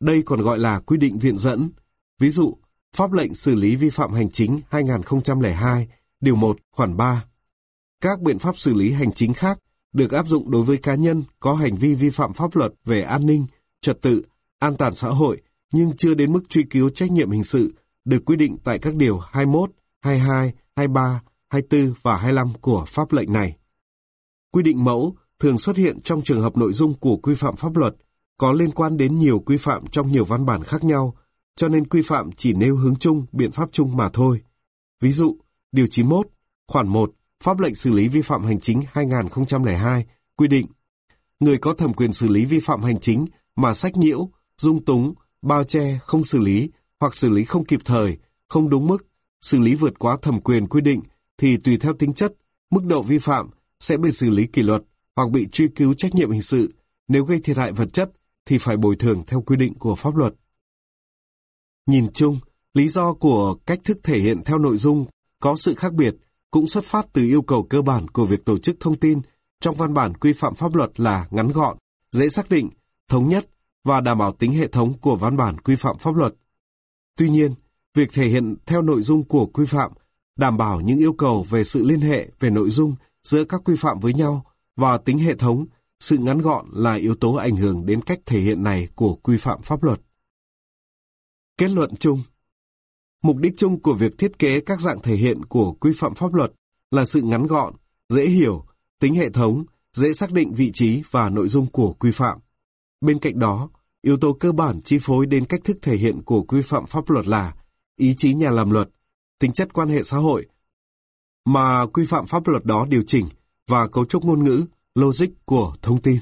Đây còn gọi là quy định viện dẫn. Ví dụ, Pháp lệnh xử lý vi phạm hành chính 2002, điều 1, khoản 3. Các biện pháp xử lý hành chính khác được áp dụng đối với cá nhân có hành vi vi phạm pháp luật về an ninh, trật tự, an toàn xã hội nhưng chưa đến mức truy cứu trách nhiệm hình sự được quy định tại các điều 21, 22, 23, 24 và 25 của pháp lệnh này. Quy định mẫu thường xuất hiện trong trường hợp nội dung của quy phạm pháp luật có liên quan đến nhiều quy phạm trong nhiều văn bản khác nhau, cho nên quy phạm chỉ nêu hướng chung, biện pháp chung mà thôi. Ví dụ, Điều 91, khoản 1, Pháp lệnh xử lý vi phạm hành chính 2002 quy định người có thẩm quyền xử lý vi phạm hành chính mà sách nhiễu, dung túng, bao che, không xử lý hoặc xử lý không kịp thời, không đúng mức, xử lý vượt quá thẩm quyền quy định thì tùy theo tính chất, mức độ vi phạm sẽ bị xử lý kỷ luật hoặc bị truy cứu trách nhiệm hình sự. Nếu gây thiệt hại vật chất thì phải bồi thường theo quy định của pháp luật. Nhìn chung, lý do của cách thức thể hiện theo nội dung có sự khác biệt cũng xuất phát từ yêu cầu cơ bản của việc tổ chức thông tin trong văn bản quy phạm pháp luật là ngắn gọn, dễ xác định, thống nhất và đảm bảo tính hệ thống của văn bản quy phạm pháp luật. Tuy nhiên, việc thể hiện theo nội dung của quy phạm đảm bảo những yêu cầu về sự liên hệ về nội dung giữa các quy phạm với nhau và tính hệ thống, sự ngắn gọn là yếu tố ảnh hưởng đến cách thể hiện này của quy phạm pháp luật. Kết luận chung Mục đích chung của việc thiết kế các dạng thể hiện của quy phạm pháp luật là sự ngắn gọn, dễ hiểu, tính hệ thống, dễ xác định vị trí và nội dung của quy phạm. Bên cạnh đó, yếu tố cơ bản chi phối đến cách thức thể hiện của quy phạm pháp luật là ý chí nhà làm luật, tính chất quan hệ xã hội mà quy phạm pháp luật đó điều chỉnh và cấu trúc ngôn ngữ, logic của thông tin.